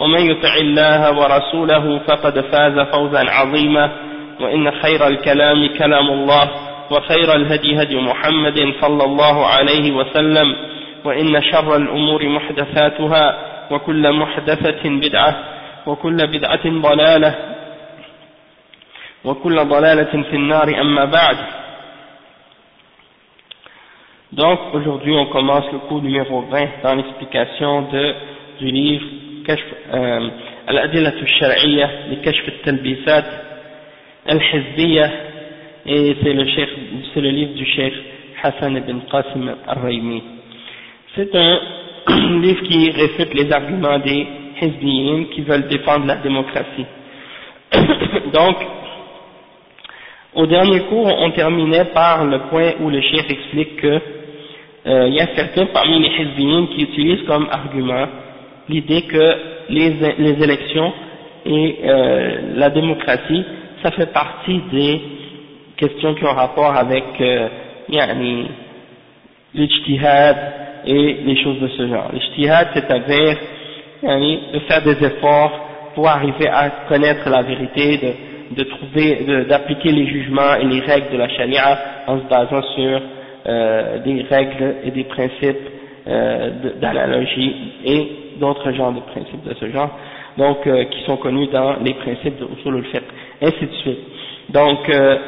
ومن يطع الله ورسوله فقد فاز فوزا عظيما وإن خير الكلام كلام الله وخير الهدي هدي محمد صلى الله عليه وسلم وإن شر الأمور محدثاتها وكل محدثة بدعة وكل بدعة ضلالة وكل ضلالة في النار أما بعد. Donc aujourd'hui on commence le cours numéro 20 dans l'explication du livre Kashf al-Talbisat al-Hizbiyya et c'est le, livre du Cheikh Hassan ibn Qasim al-Raymi. C'est un livre qui réfute les arguments des Hizbiyin qui veulent défendre la démocratie. Donc, au dernier cours, on terminait par le point où le Cheikh explique que euh, y a certains parmi les Hizbiyin qui utilisent comme argument l'idée que les, les, élections et euh, la démocratie, ça fait partie des questions qui ont rapport avec euh, l'ijtihad et les choses de ce genre. L'ijtihad, c'est-à-dire de faire des efforts pour arriver à connaître la vérité, de, de trouver, d'appliquer les jugements et les règles de la charia en se basant sur euh, des règles et des principes euh, d'analogie et d'autres genres de principes de ce genre, donc euh, qui sont connus dans les principes de usul al-fiqh, ainsi de suite. Donc, euh,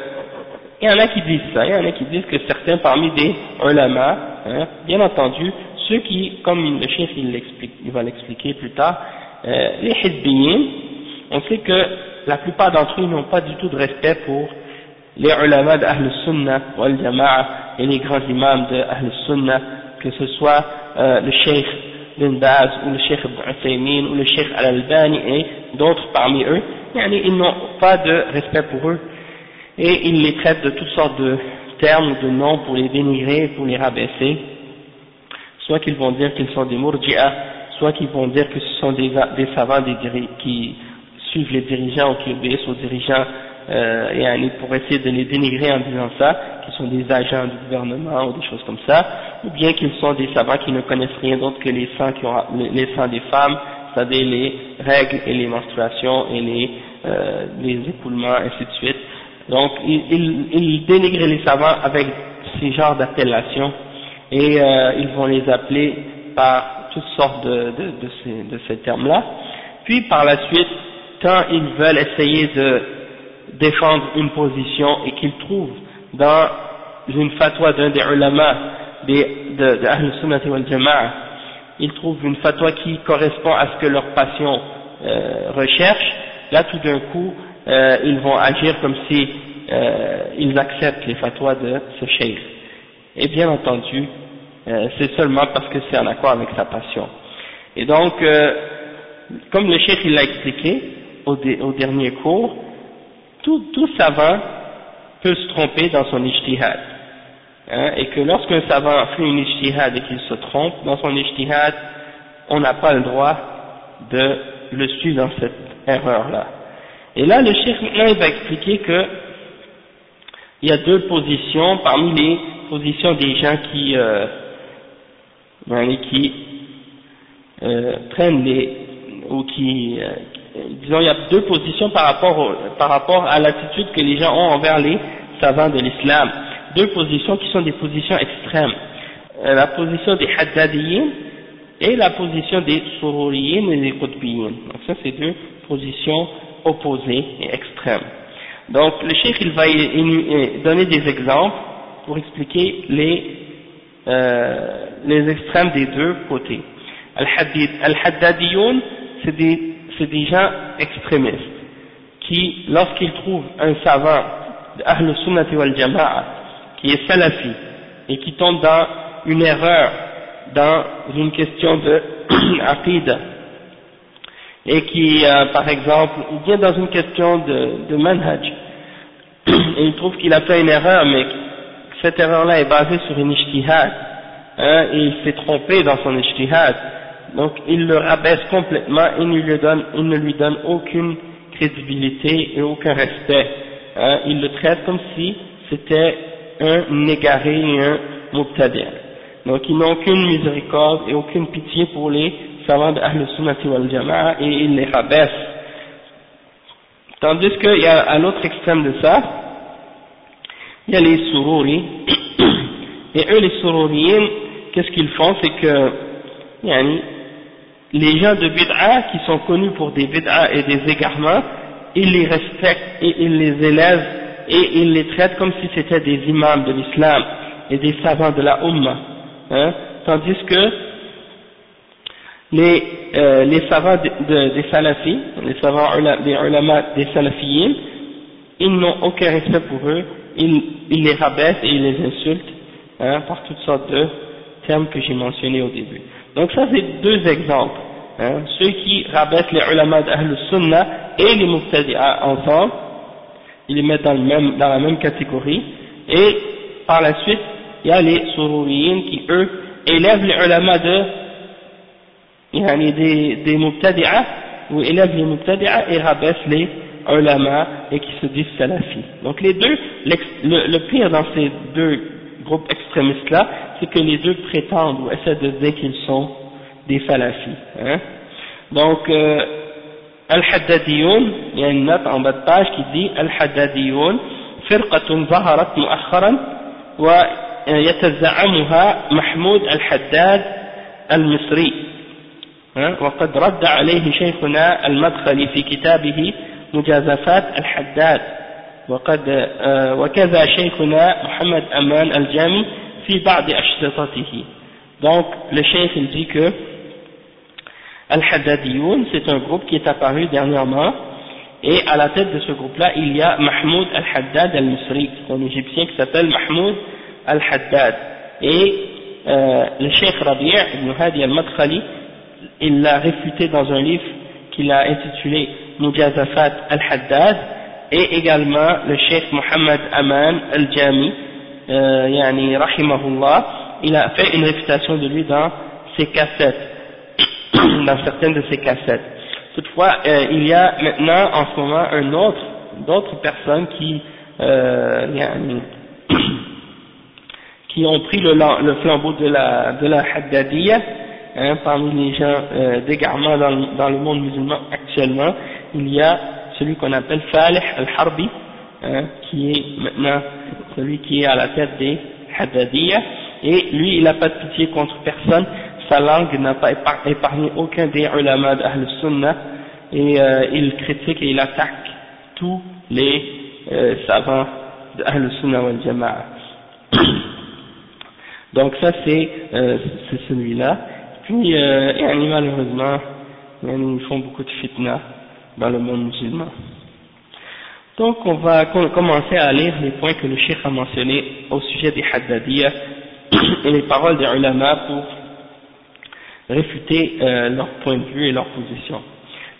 il y en a qui disent ça, il y en a qui disent que certains parmi des ulama, hein, bien entendu, ceux qui, comme le chef il, il va l'expliquer plus tard, euh, les hizbiyin, on sait que la plupart d'entre eux n'ont pas du tout de respect pour les ulama d'Ahl Sunnah wal Jama'a et les grands imams de Ahl Sunnah, que ce soit euh, le Cheikh bin Baz ou le Cheikh Ibn ou le Al-Albani et d'autres parmi eux, ils n'ont pas de respect pour eux. Et ils les traitent de toutes sortes de termes de noms pour les dénigrer, pour les rabaisser, soit qu'ils vont dire qu'ils sont des murji'ah, soit qu'ils vont dire que ce sont des, savants qui suivent les dirigeants ou qui obéissent aux dirigeants euh, et pour essayer de les dénigrer en disant ça, qu'ils sont des agents du gouvernement ou des choses comme ça, ou bien qu'ils sont des savants qui ne connaissent rien d'autre que les sangs, qui ont, les sangs des femmes, c'est-à-dire les règles et les menstruations et les, euh, les écoulements, ainsi de suite. Donc, ils, ils, ils dénigrent les savants avec ces genres d'appellations et euh, ils vont les appeler par toutes sortes de, de, de ces, de ces termes-là. Puis par la suite, quand ils veulent essayer de défendre une position et qu'ils trouvent dans une fatwa d'un des ulama de, de, de Ahl Sunnah wal Jama'a, ils trouvent une fatwa qui correspond à ce que leur passion euh, recherche, là tout d'un coup euh, ils vont agir comme si euh, ils acceptent les fatwas de ce cheikh. Et bien entendu, euh, c'est seulement parce que c'est en accord avec sa passion. Et donc, euh, comme le cheikh il l'a expliqué au dernier cours, tout, tout savant peut se tromper dans son ijtihad. Hein, et que lorsqu'un savant fait une ijtihad et qu'il se trompe dans son ijtihad, on n'a pas le droit de le suivre dans cette erreur-là. Et là, le chef maintenant il va expliquer que il y a deux positions parmi les positions des gens qui euh, qui euh, prennent les ou qui euh, disons il y a deux positions par rapport au, par rapport à l'attitude que les gens ont envers les savants de l'islam deux positions qui sont des positions extrêmes euh, la position des haddadiyin et la position des sururiyin et des qutbiyin donc ça c'est deux positions opposés et extrêmes. Donc le cheikh il va donner des exemples pour expliquer les, euh, les extrêmes des deux côtés. Al-Haddadiyoun, c'est des, des gens extrémistes qui, lorsqu'ils trouvent un savant de Ahl Sunnati wal Jama'a qui est salafi et qui tombe dans une erreur dans une question de aqidah et qui, euh, par exemple, ou bien dans une question de, de manhaj, et il trouve qu'il a fait une erreur, mais cette erreur-là est basée sur une ijtihad, hein, et il s'est trompé dans son ijtihad, donc il le rabaisse complètement et ne lui donne, il ne lui donne aucune crédibilité et aucun respect. Hein, il le traite comme si c'était un égaré et un mubtadi'. Donc ils n'ont aucune miséricorde et aucune pitié pour les savants de Ahl Sunnati wal Jama'a et ils les rabaissent. Tandis qu'il y a à l'autre extrême de ça, il y a les Sururi. Et eux, les Sururiens, qu'est-ce qu'ils font? C'est que les gens de bid'a qui sont connus pour des bid'a et des égarements, ils les respectent et ils les élèvent et ils les traitent comme si c'était des imams de l'islam et des savants de la Ummah. Hein, tandis que les, euh, les savants de, des salafis, les savants des ulama des salafiyin, ils n'ont aucun respect pour eux, ils, ils, les rabaissent et ils les insultent hein, par toutes sortes de termes que j'ai mentionnés au début. Donc ça c'est deux exemples. Hein, ceux qui rabaissent les ulama d'Ahl Sunnah et les Muftadi'a ensemble, ils les mettent dans, la même catégorie, et par la suite, il y a les Sururiyin qui eux élèvent les ulama de yani des, des mubtadi'a ou élèvent les mubtadi'a et rabaissent les ulama et qui se disent salafis. Donc les deux, le, pire dans ces deux groupes extrémistes là, c'est que les deux prétendent ou essaient de dire qu'ils sont des salafis. Hein. Donc euh, Al-Haddadiyoun, il y a une note en bas de page qui dit Al-Haddadiyoun, فرقة ظهرت مؤخرا ويتزعمها محمود الحداد المصري وقد رد عليه شيخنا المدخلي في كتابه مجازفات الحداد وقد وكذا شيخنا محمد أمان الجامي في بعض أشرطته donc le cheikh il dit que Al-Haddadiyoun c'est un groupe qui est apparu dernièrement. Et à la tête de ce groupe là il y a Mahmoud Al-Haddad Al-Misri c'est un égyptien qui s'appelle Mahmoud Al-Haddad. Et euh, le cheikh Rabi' ibn Hadi Al-Madkhali il l'a réfuté dans un livre qu'il a intitulé Mujazafat al-Haddad. Et également le cheikh Mohammed Aman al-Jami euh, yani rahimahullah il a fait une réfutation de lui dans ses cassettes dans certaines de ses cassettes. Toutefois euh, il y a maintenant en ce moment un autre d'autres personnes qui euh, qui ont pris le, le flambeau de la, de la Haddadiyya hein, parmi les gens euh, d'égarement dans, dans, le monde musulman actuellement, il y a celui qu'on appelle Falih al-Harbi, hein, qui est maintenant celui qui est à la tête des Haddadiyya, et lui il n'a pas de pitié contre personne, sa langue n'a pas épargné aucun des ulama d'Ahl Sunnah, et euh, il critique et il attaque tous les euh, savants d'Ahl Sunnah wal Jama'a. Donc ça c'est euh, celui-là. Puis, euh, malheureusement, ils font beaucoup de fitna dans le monde musulman. Donc, on va commencer à lire les points que le cheikh a mentionnés au sujet des Haddadiyya et les paroles des ulama pour réfuter euh, leur point de vue et leur position.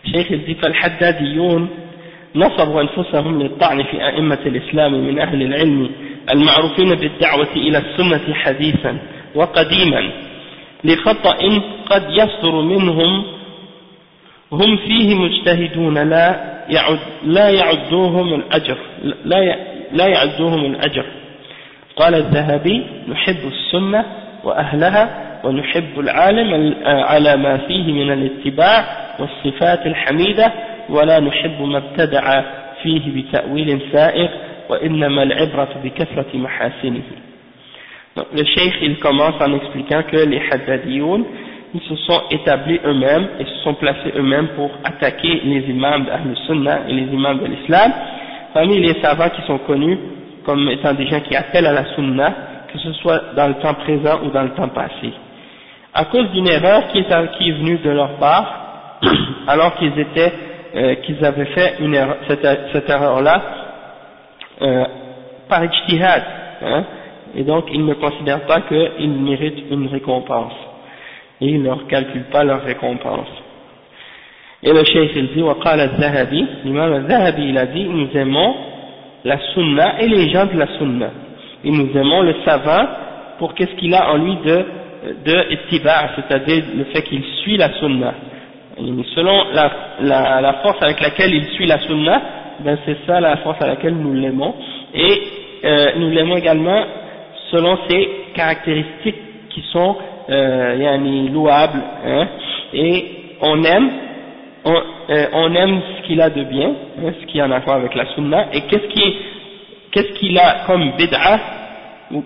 Il dit فالحداديون نصبوا أنفسهم للطعن في أئمة الإسلام من أهل العلم المعروفين بالدعوة إلى السنة حديثا وقديما لخطأ قد يصدر منهم هم فيه مجتهدون لا يعد لا يعدوهم الأجر لا لا يعدوهم الأجر قال الذهبي نحب السنة وأهلها ونحب العالم على ما فيه من الاتباع والصفات الحميدة ولا نحب ما ابتدع فيه بتأويل سائغ وإنما العبرة بكثرة محاسنه le cheikh il commence en expliquant que les Haddadiyoun ils se sont établis eux-mêmes et se sont placés eux-mêmes pour attaquer les imams d'Ahl Sunnah et les imams de l'islam. Parmi les savants qui sont connus comme étant des gens qui appellent à la Sunnah, que ce soit dans le temps présent ou dans le temps passé. À cause d'une erreur qui est, qui est venue de leur part, alors qu'ils étaient, euh, qu'ils avaient fait une erreur, cette, cette erreur-là, euh, par ijtihad, hein, et donc ils ne considèrent pas qu'ils méritent une récompense, et ils ne leur calculent pas leur récompense. Et le cheikh il dit, وقال الذهبي, l'imam al-Zahabi il a dit, nous aimons la sunna et les gens de la sunna. Et nous aimons le savant pour qu'est-ce qu'il a en lui de, de ittiba, c'est-à-dire le fait qu'il suit la sunna. Selon la, force avec laquelle il suit la sunna, ben c'est ça la force à laquelle nous l'aimons. Et euh, nous l'aimons également selon ses caractéristiques qui sont euh, louables. Hein, et on aime euh, on aime ce qu'il a de bien, hein, ce qui est en accord avec la sunna, et qu'est-ce qu'il a comme bid'a,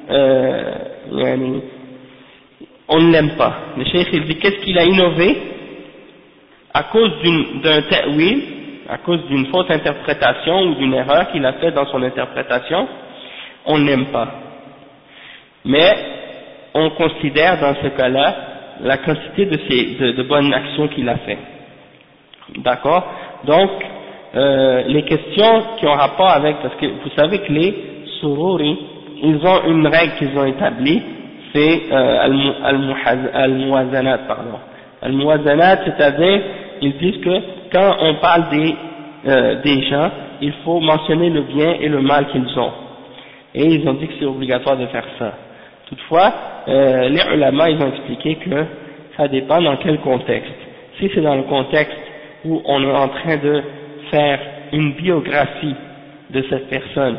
euh, on ne l'aime pas. Le cheikh il dit qu'est-ce qu'il a innové à cause d'un ta'wil, à cause d'une fausse interprétation ou d'une erreur qu'il a fait dans son interprétation, on ne l'aime pas. Mais on considère dans ce cas-là la quantité de, ces, de, de bonnes actions qu'il a fait. D'accord? Donc, euh, les questions qui ont rapport avec, parce que vous savez que les sururi, ils ont une règle qu'ils ont établie, c'est euh, al-muwazanat, pardon. Al-muwazanat, c'est-à-dire, ils disent que quand on parle des, euh, des gens, il faut mentionner le bien et le mal qu'ils ont. Et ils ont dit que c'est obligatoire de faire ça. Toutefois, euh, les ulama, ils ont expliqué que ça dépend dans quel contexte. Si c'est dans le contexte où on est en train de faire une biographie de cette personne,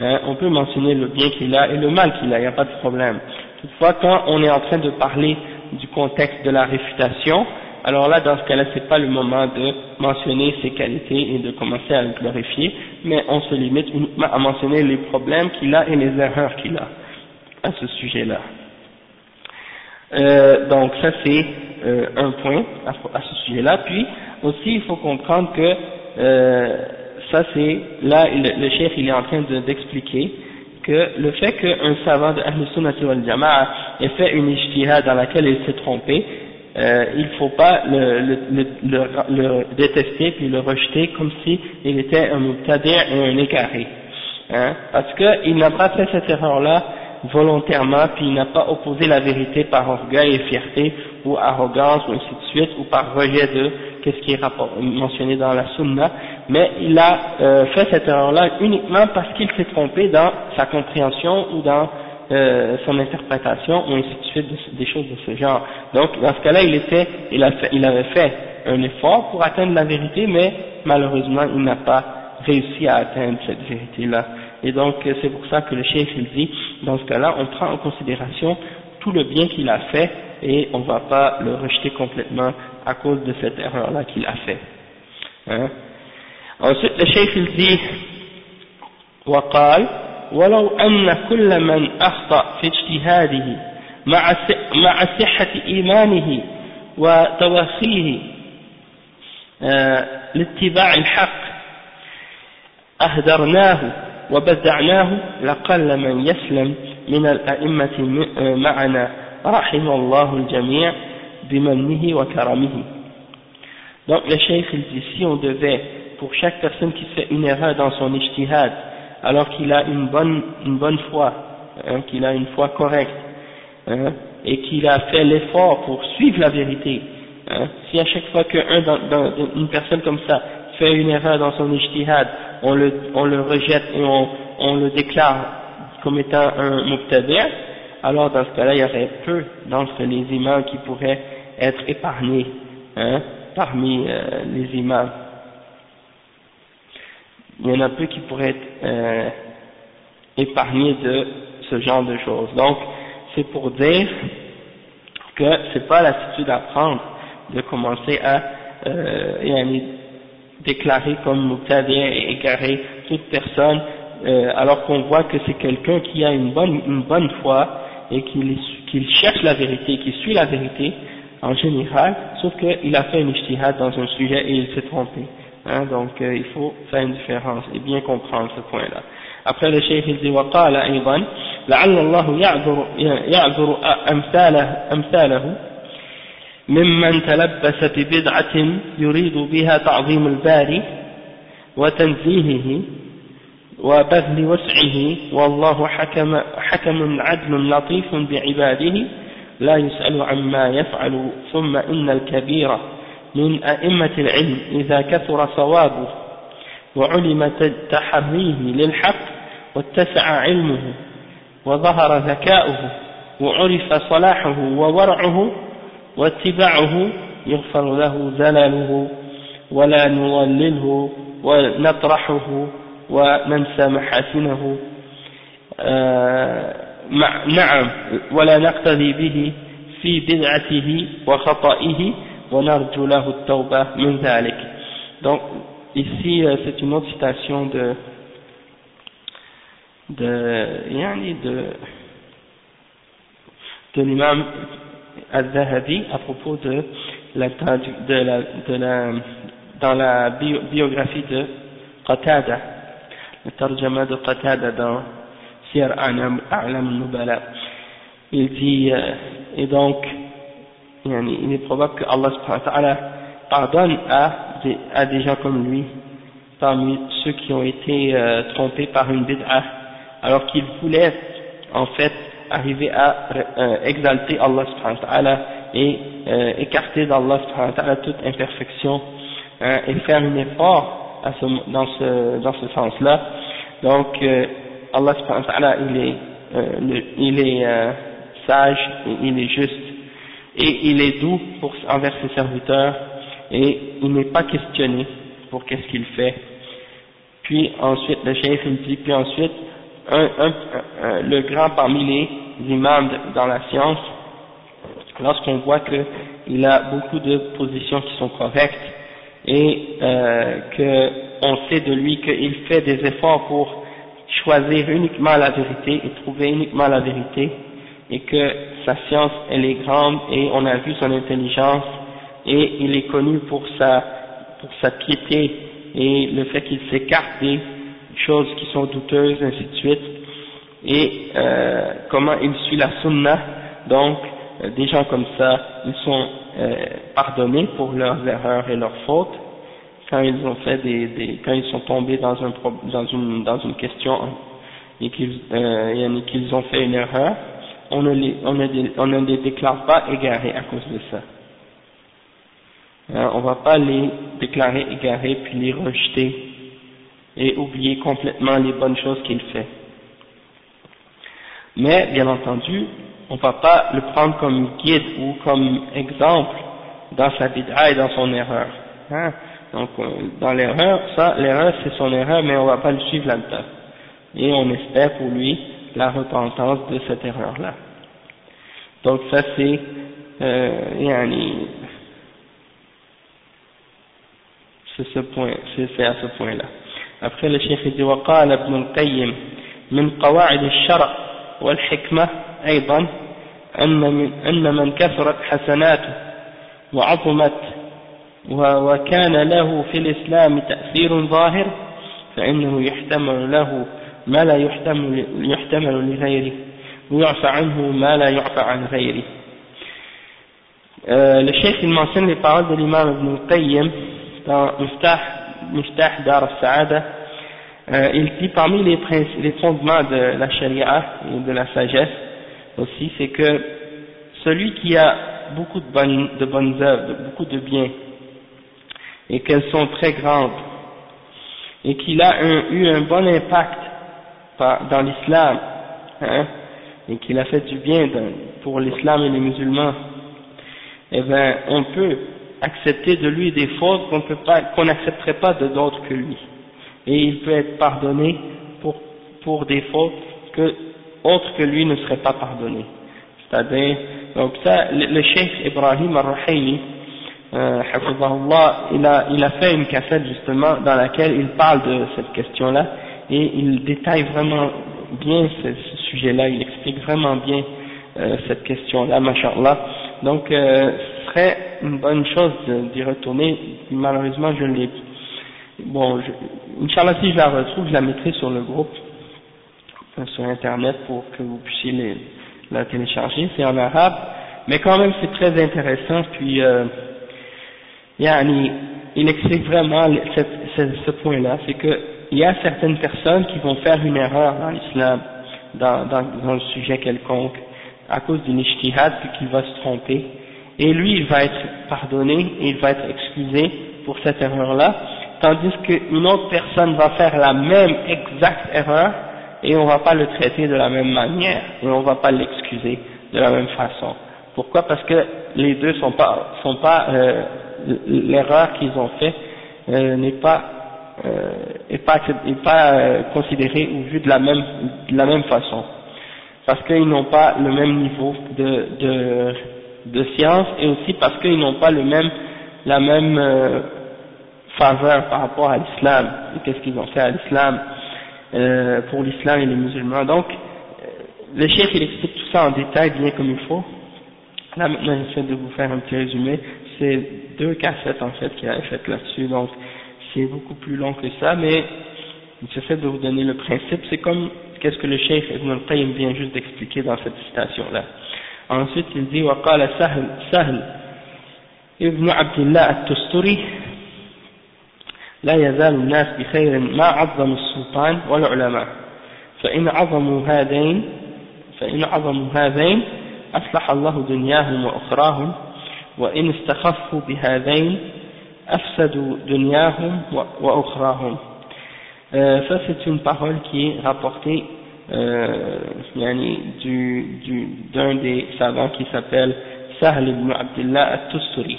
hein, on peut mentionner le bien qu'il a et le mal qu'il a, il n'y a pas de problème. Toutefois, quand on est en train de parler du contexte de la réfutation, alors là, dans ce cas-là, c'est pas le moment de mentionner ses qualités et de commencer à le glorifier, mais on se limite uniquement à mentionner les problèmes qu'il a et les erreurs qu'il a à ce sujet-là. Euh, donc ça c'est euh, un point à, ce sujet-là. Puis aussi il faut comprendre que euh, ça c'est là le chef il est en train d'expliquer que le fait qu'un savant de Ahl Sunnah wal Jama'a ait fait une ijtihad dans laquelle il s'est trompé, euh, il faut pas le, détester puis le rejeter comme si il était un mubtadi' et un égaré. Hein, parce qu'il n'a pas fait cette erreur-là volontairement, puis il n'a pas opposé la vérité par orgueil et fierté, ou arrogance, ou ainsi de suite, ou par rejet de qu'est-ce qui est mentionné dans la sunna, mais il a euh, fait cette erreur-là uniquement parce qu'il s'est trompé dans sa compréhension ou dans euh, son interprétation, ou ainsi de suite, des choses de ce genre. Donc, dans ce cas-là, il était, il, il avait fait un effort pour atteindre la vérité, mais malheureusement, il n'a pas réussi à atteindre cette vérité-là. Et donc, c'est pour ça que le chef, il dit, dans ce cas-là, on prend en considération tout le bien qu'il a fait et on ne va pas le rejeter complètement à cause de cette erreur-là qu'il a fait. Hein. Ensuite, le chef, il dit, وقال ولو أن كل من أخطأ في اجتهاده مع مع صحة إيمانه وتوخيه لاتباع الحق أهدرناه وبدعناه لقل من يسلم من الأئمة معنا رحم الله الجميع بمنه وكرمه Donc le cheikh il dit si on devait pour chaque personne qui fait une erreur dans son ijtihad alors qu'il a une bonne, une bonne foi, hein, qu'il a une foi correcte hein, et qu'il a fait l'effort pour suivre la vérité, hein, si à chaque fois qu'une dans, une personne comme ça fait une erreur dans son ijtihad, on le, on le rejette et on, on le déclare comme étant un muqtadir, alors dans ce cas-là, il y aurait peu d'entre les imams qui pourraient être épargnés hein, parmi euh, les imams. Il y en a peu qui pourraient être euh, épargnés de ce genre de choses. Donc, c'est pour dire que c'est pas l'attitude à prendre de commencer à euh, déclarer comme muqtadir et égarer toute personne alors qu'on voit que c'est quelqu'un qui a une bonne, une bonne foi et qu'il cherche la vérité, qui suit la vérité, en général, sauf qu'il a fait une ijtihad dans un sujet et il s'est trompé. Hein, donc euh, il faut faire une différence et bien comprendre ce point-là. Après le cheikh il dit وقال أيضا لعل الله يعذر يعذر أمثاله أمثاله ممن تلبس ببدعة يريد بها تعظيم الباري وتنزيهه وبذل وسعه والله حكم, حكم عدل لطيف بعباده لا يسأل عما يفعل ثم إن الكبير من أئمة العلم إذا كثر صوابه وعلم تحريه للحق واتسع علمه وظهر ذكاؤه وعرف صلاحه وورعه واتباعه يغفر له زلله ولا نضلله ونطرحه وننسى محاسنه آه، نعم ولا نقتدي به في بدعته وخطئه ونرجو له التوبة من ذلك donc ici euh, c'est une autre citation de de يعني de de l'imam al-Zahabi à propos de la, de la, de la dans la biographie de Qatada le tarjama de Qatada dans Sir A'lam Nubala. Il dit, euh, et donc, il est probable que Allah pardonne à des, à des gens comme lui, parmi ceux qui ont été euh, trompés par une bid'ah, alors qu'ils voulaient en fait arriver à euh, exalter Allah et écarter d'Allah toute imperfection hein, et faire un effort dans ce, dans ce sens-là. Donc, Allah il est, euh, il est euh, sage, et il est juste, et il est doux pour, envers ses serviteurs, et il n'est pas questionné pour qu'est-ce qu'il fait. Puis ensuite, le chef il dit, puis ensuite, un, un, le grand parmi les imams dans la science, lorsqu'on voit qu'il a beaucoup de positions qui sont correctes, et euh, qu'on sait de lui qu'il fait des efforts pour choisir uniquement la vérité et trouver uniquement la vérité. Et que sa science elle est grande et on a vu son intelligence. Et il est connu pour sa pour sa piété et le fait qu'il s'écarte des choses qui sont douteuses ainsi de suite. Et euh, comment il suit la sunna. Donc des gens comme ça ils sont euh, pardonnés pour leurs erreurs et leurs fautes quand ils ont fait des, des quand ils sont tombés dans un dans une dans une question et qu'ils euh, qu'ils ont fait une erreur, on ne les on ne, on ne les déclare pas égarés à cause de ça. Hein, on va pas les déclarer égarés puis les rejeter et oublier complètement les bonnes choses qu'il fait. Mais bien entendu, on va pas le prendre comme guide ou comme exemple dans sa bid'a et dans son erreur. Hein donc, euh, dans l'erreur, ça, l'erreur c'est son erreur, mais on va pas le suivre là-dedans. Et on espère pour lui la repentance de cette erreur-là. Donc ça c'est, euh, c'est ce point, c'est à ce point-là. Après le chef dit وقال ابن القيم من قواعد الشرع والحكمة أيضا أن من, كثرت حسناته وعظمت وكان له في الإسلام تأثير ظاهر فإنه يحتمل له ما لا يحتمل, لغيره ويعفى عنه ما لا يعفى عن غيره. آه، الشيخ المعصن لطاعد الإمام ابن القيم مفتاح, مفتاح دار السعادة. Euh, il dit parmi les, les fondements de la charia et de la sagesse, aussi c'est que celui qui a beaucoup de bonnes, de bonnes œuvres, beaucoup de biens et qu'elles sont très grandes et qu'il a eu un bon impact dans l'islam hein, et qu'il a fait du bien pour l'islam et les musulmans, eh bien on peut accepter de lui des fautes qu'on qu'on n'accepterait pas de d'autres que lui. Et il peut être pardonné pour pour des fautes que autres que lui ne seraient pas pardonnés c'est-à-dire donc ça le, le cheikh Ibrahim al-Rahimi euh, il a, il a fait une cassette justement dans laquelle il parle de cette question-là et il détaille vraiment bien ce, sujet-là, il explique vraiment bien euh, cette question-là, mashallah. Donc, euh, ce serait une bonne chose d'y retourner. Malheureusement, je l'ai. Bon, je... Inch'Allah, si je la retrouve, je la mettrai sur le groupe, sur Internet, pour que vous puissiez la télécharger. C'est en arabe, mais quand même, c'est très intéressant. Puis, euh, il explique vraiment ce, point-là, c'est que il y a certaines personnes qui vont faire une erreur dans l'islam, dans, dans, le sujet quelconque, à cause d'une ijtihad, puis qu'il va se tromper, et lui il va être pardonné, il va être excusé pour cette erreur-là, tandis qu'une autre personne va faire la même exacte erreur, et on ne va pas le traiter de la même manière, et on ne va pas l'excuser de la même façon. Pourquoi? Parce que les deux sont pas, sont pas euh, l'erreur qu'ils ont fait euh, n'est pas euh, pas, est pas euh, ou vue de la même de la même façon. Parce qu'ils n'ont pas le même niveau de, de, de science et aussi parce qu'ils n'ont pas le même, la même faveur par rapport à l'islam. Et qu'est-ce qu'ils ont fait à l'islam? Euh, pour l'islam et les musulmans. Donc, euh, le chef il explique tout ça en détail bien comme il faut. Là maintenant j'essaie de vous faire un petit résumé. C'est deux cassettes en fait qu'il a faites là-dessus, donc c'est beaucoup plus long que ça, mais j'essaie de vous donner le principe. C'est comme qu'est-ce que le chef Ibn al-Qayyim vient juste d'expliquer dans cette citation-là. Ensuite il dit « Wa qala ibn Abdullah al-Tusturi » لا يزال الناس بخير ما عظم السلطان والعلماء فإن عظموا هذين فإن عظموا هذين أصلح الله دنياهم وأخراهم وإن استخفوا بهذين أفسدوا دنياهم وأخراهم Euh, ça c'est une parole qui est rapportée euh, du, du, d'un des savants qui s'appelle Sahl ibn Abdullah al-Tusturi.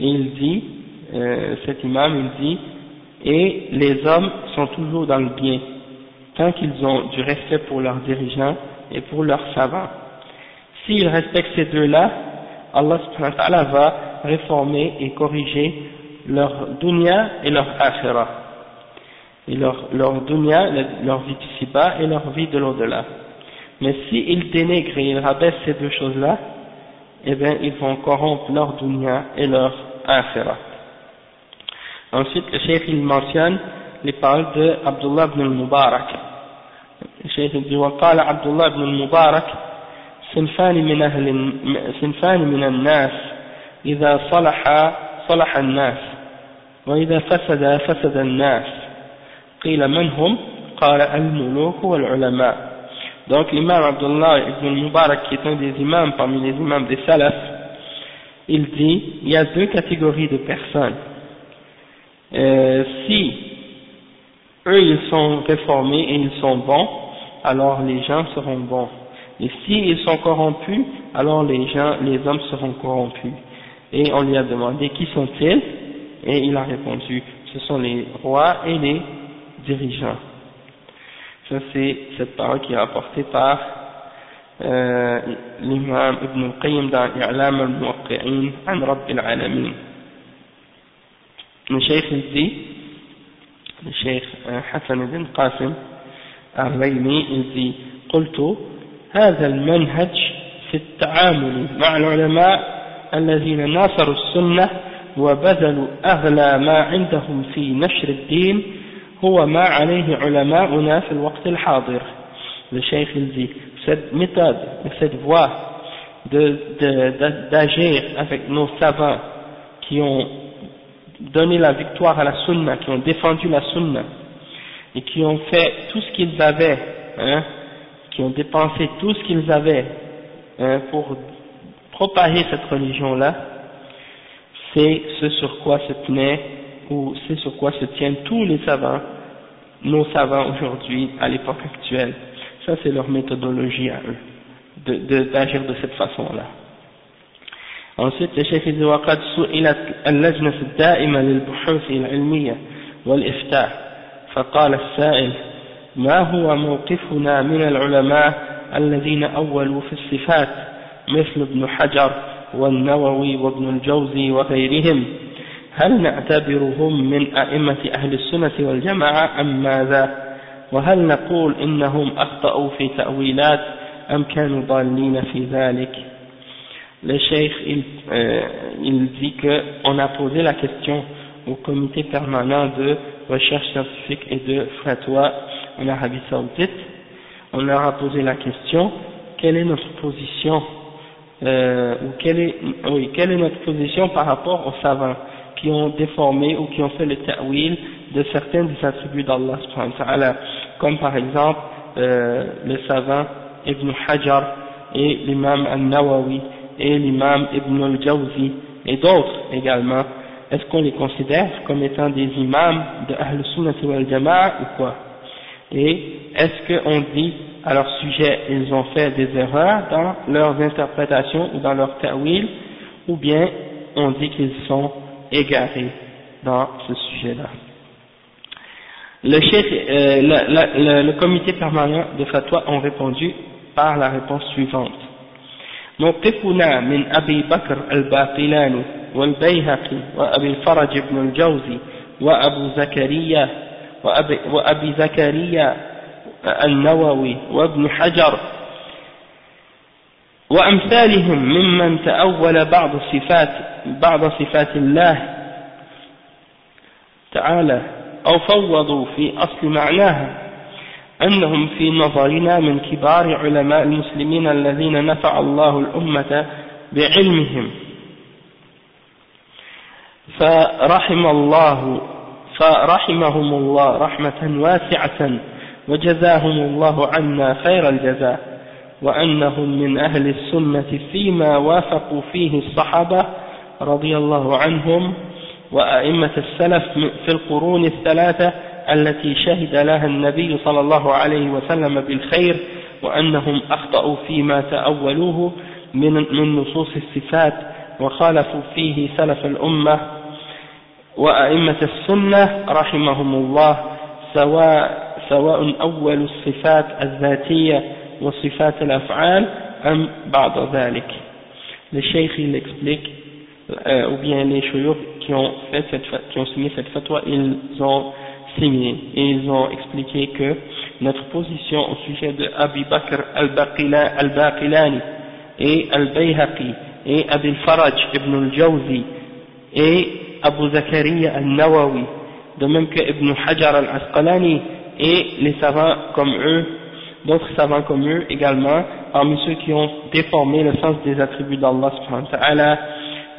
Il dit, euh, cet imam, il dit, et les hommes sont toujours dans le bien, tant qu'ils ont du respect pour leurs dirigeants et pour leurs savants. S'ils respectent ces deux-là, Allah subhanahu wa ta'ala va réformer et corriger leur dunya et leur akhirah et leur, leur dunya, leur vie d'ici-bas et leur vie de l'au-delà. Mais s'ils dénigrent et ils rabaissent ces deux choses-là, eh bien ils vont corrompre leur dunya et leur akhirah. Ensuite, le cheikh il mentionne les paroles de Abdullah ibn al-Mubarak. Le cheikh dit وقال عبد الله بن المبارك صنفان من أهل صنفان من الناس إذا صلح صلح الناس وإذا فسد فسد الناس قيل من هم قال الملوك والعلماء donc l'imam Abdullah ibn Mubarak qui est un des imams parmi les imams des salafs il dit il y a deux catégories de personnes euh, si eux ils sont réformés et ils sont bons alors les gens seront bons et si ils sont corrompus alors les gens les hommes seront corrompus et on lui a demandé qui sont-ils? Et il a répondu ce sont les rois et les dirigeant. Ça c'est cette parole qui est rapportée par euh, l'imam Ibn al-Qayyim dans I'lam al-Muwaqqi'in an Rabb al-Alamin. من شيخ الدي آه، حسن بن قاسم الريمي الدي قلت هذا المنهج في التعامل مع العلماء الذين ناصروا السنة وبذلوا أغلى ما عندهم في نشر الدين هو ما عليه علماؤنا في الوقت الحاضر. لشيخ الزي cette méthode cette voie de d'agir avec nos savants qui ont donné la victoire à la sunna qui ont défendu la sunna et qui ont fait tout ce qu'ils avaient hein, qui ont dépensé tout ce qu'ils avaient hein, pour propager cette religion là c'est ce sur quoi se tenait ou c'est sur quoi se tiennent tous les savants, nos savants aujourd'hui, à l'époque actuelle. Ça, c'est leur méthodologie à eux, d'agir de, de, cette façon-là. Ensuite, le chef dit وقد سئلت اللجنة الدائمة للبحوث العلمية والإفتاء فقال السائل ما هو موقفنا من العلماء الذين أولوا في الصفات مثل ابن حجر والنووي وابن الجوزي وغيرهم هل نعتبرهم من أئمة أهل السنة والجماعة أم ماذا وهل نقول إنهم أخطأوا في تأويلات أم كانوا ضالين في ذلك le cheikh il, euh, dit qu'on a posé la question au comité permanent de recherche scientifique et de fatwa en Arabie Saoudite. On leur a posé la question quelle est notre position euh, ou quelle est, oui, quelle est notre position par rapport aux savants qui ont déformé ou qui ont fait le ta'wil de certains des attributs d'Allah comme par exemple euh, le savant Ibn Hajar et l'imam al-Nawawi et l'imam Ibn al-Jawzi et d'autres également, est-ce qu'on les considère comme étant des imams de Ahl Sunnah wal Jama'a ou quoi? Et est-ce qu'on dit à leur sujet ils ont fait des erreurs dans leurs interprétations ou dans leur ta'wil ou bien on dit qu'ils sont égarés dans ce sujet-là? Le, chef, euh, le, comité permanent de fatwa ont répondu par la réponse suivante موقفنا من أبي بكر الباقلاني والبيهقي وأبي الفرج بن الجوزي وأبو زكريا وأبي, وأبي زكريا النووي وابن حجر وأمثالهم ممن تأول بعض صفات بعض صفات الله تعالى أو فوضوا في أصل معناها. أنهم في نظرنا من كبار علماء المسلمين الذين نفع الله الأمة بعلمهم. فرحم الله فرحمهم الله رحمة واسعة وجزاهم الله عنا خير الجزاء وأنهم من أهل السنة فيما وافقوا فيه الصحابة رضي الله عنهم وأئمة السلف في القرون الثلاثة التي شهد لها النبي صلى الله عليه وسلم بالخير وأنهم أخطأوا فيما تأولوه من, من نصوص الصفات وخالفوا فيه سلف الأمة وأئمة السنة رحمهم الله سواء, سواء أول الصفات الذاتية وصفات الأفعال أم بعد ذلك. الشيخ il explique euh, ou bien les qui ont, fait cette, qui ont signé cette fatwa ils ont et ils ont expliqué que notre position au sujet de Abi Bakr al-Baqilani et al-Bayhaqi et Abi Faraj ibn al-Jawzi et Abu Zakaria al-Nawawi, de même que Ibn Hajar al-Asqalani et les savants comme eux, d'autres savants comme eux également, parmi ceux qui ont déformé le sens des attributs d'Allah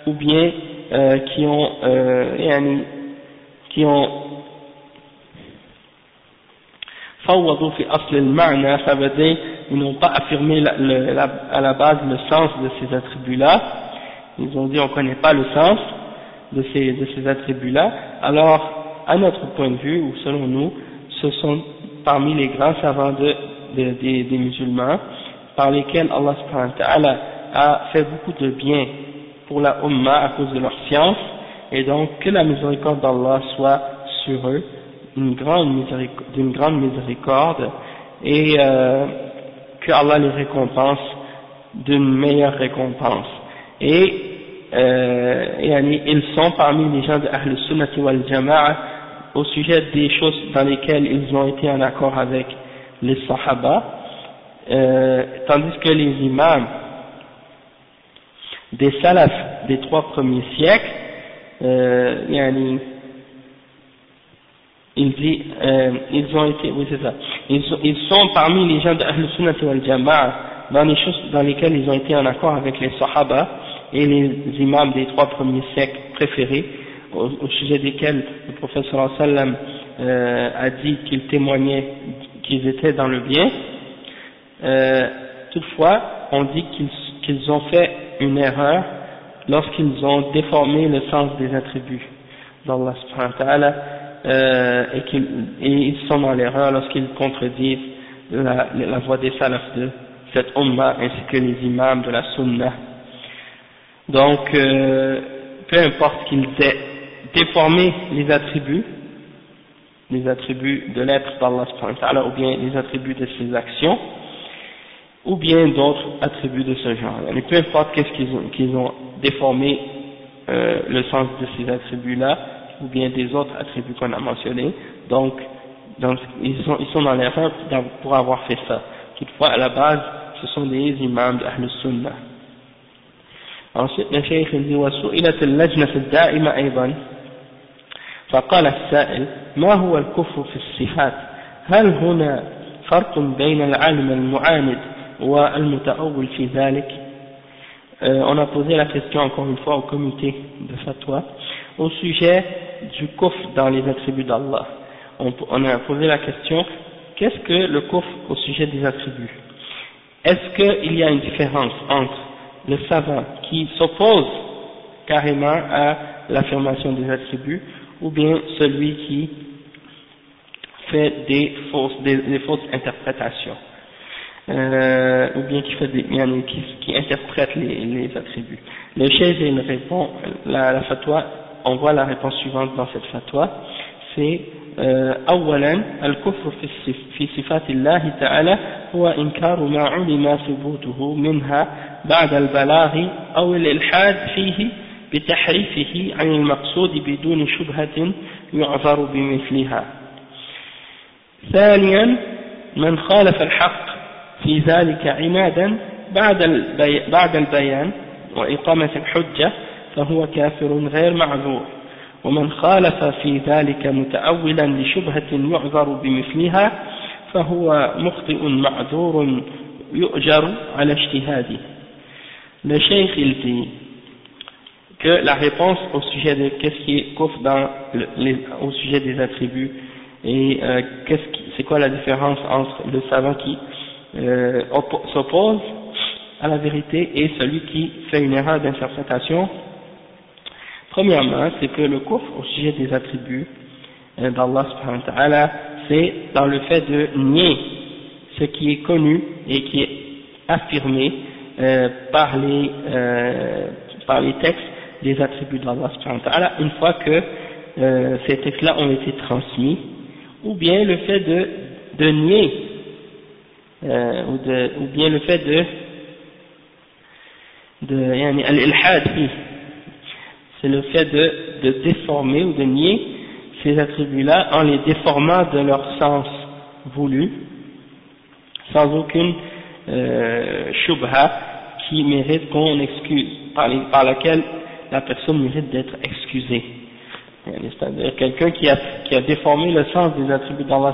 ou bien euh, qui ont euh, qui ont ça veut dire, ils n'ont pas affirmé à la base le sens de ces attributs-là, ils ont dit on ne connaît pas le sens de ces, de ces attributs-là, alors, à notre point de vue, ou selon nous, ce sont parmi les grands savants de, des musulmans, par lesquels Allah subhanahu wa ta'ala a fait beaucoup de bien pour la Ummah à cause de leur science, et donc que la miséricorde d'Allah soit sur eux, d'une grande, miséricorde, et euh, que Allah les récompense d'une meilleure récompense. Et, euh, ils sont parmi les gens de Ahl Sunnah wal Jama'a au sujet des choses dans lesquelles ils ont été en accord avec les Sahaba, euh, tandis que les imams des salafs des trois premiers siècles, euh, il dit, euh, ils ont été, oui c'est ça, ils, sont parmi les gens de Ahl Sunnah wal Jama'a dans les choses dans lesquelles ils ont été en accord avec les Sahaba et les imams des trois premiers siècles préférés, au, sujet desquels le professeur sallam euh, a dit qu'ils témoignaient qu'ils étaient dans le bien. Euh, toutefois, on dit qu'ils qu'ils ont fait une erreur lorsqu'ils ont déformé le sens des attributs d'Allah subhanahu wa ta'ala euh, et, qu'ils, ils sont dans l'erreur lorsqu'ils contredisent la, la voix des salafs de cette umma ainsi que les imams de la sunna. Donc, euh, peu importe qu'ils aient déformé les attributs, les attributs de l'être d'Allah ou bien les attributs de ses actions, ou bien d'autres attributs de ce genre. Mais peu importe qu'est-ce qu'ils ont, qu'ils ont déformé euh, le sens de ces attributs-là, ou bien des autres attributs qu'on a mentionnés. Donc, donc ils, sont, ils sont dans l'erreur pour avoir fait ça. Toutefois, à la base, ce sont des imams d'Ahl Sunnah. ensuite le cheikh dit وسئلت اللجنة الدائمة أيضا فقال السائل ما هو الكفر في الصفات هل هنا فرق بين العالم المعاند والمتأول في ذلك euh, on a posé la question encore une fois au comité de fatwa au sujet du kufr dans les attributs d'Allah. On, a posé la question qu'est-ce que le kufr au sujet des attributs? Est-ce qu'il y a une différence entre le savant qui s'oppose carrément à l'affirmation des attributs ou bien celui qui fait des fausses, interprétations euh, ou bien qui fait des, qui, interprète les, attributs? Le répond, la fatwa, on voit la réponse suivante dans cette fatwa, c'est أولا الكفر في صفات الله تعالى هو إنكار ما علم ثبوته منها بعد البلاغ أو الإلحاد فيه بتحريفه عن المقصود بدون شبهة يعذر بمثلها ثانيا من خالف الحق في ذلك البي بعد البيان وإقامة الحجة فهو كافر غير معذور ومن خالف في ذلك متأولا لشبهة يعذر بمثلها فهو مخطئ معذور يؤجر على اجتهاده Le cheikh il dit que la réponse au sujet de qu'est-ce qui est couf dans le, les, au sujet des attributs et euh, qu'est-ce qui, c'est quoi la différence entre le savant qui euh, s'oppose à la vérité et celui qui fait une erreur d'interprétation. Premièrement, c'est que le cours au sujet des attributs euh, d'Allah subhanahu wa ta'ala, c'est dans le fait de nier ce qui est connu et qui est affirmé euh, par, les, euh, par les textes des attributs d'Allah subhanahu wa ta'ala une fois que euh, ces textes-là ont été transmis, ou bien le fait de, de nier euh, ou, de, ou bien le fait de de c'est le fait de, de déformer ou de nier ces attributs-là en les déformant de leur sens voulu sans aucune euh, shubha qui mérite qu'on excuse par, les, par laquelle la personne mérite d'être excusée c'est-à-dire quelqu'un qui a, qui a déformé le sens des attributs d'Allah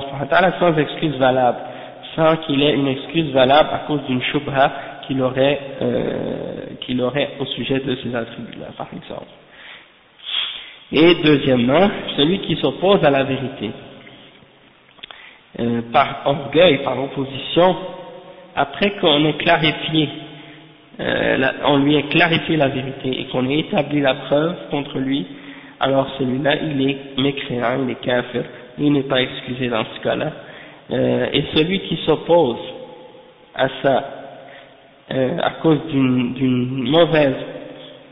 sans excuse valable sans qu'il ait une excuse valable à cause d'une shubha qu'il aurait, euh, qu'il aurait au sujet de ces attributs-là, par exemple. Et deuxièmement, celui qui s'oppose à la vérité, euh, par orgueil, par opposition, après qu'on ait clarifié, euh, on lui ait clarifié la vérité et qu'on ait établi la preuve contre lui, alors celui-là, il est mécréant, il est kafir, il n'est pas excusé dans ce cas-là, euh, et celui qui s'oppose à ça euh, à cause d'une mauvaise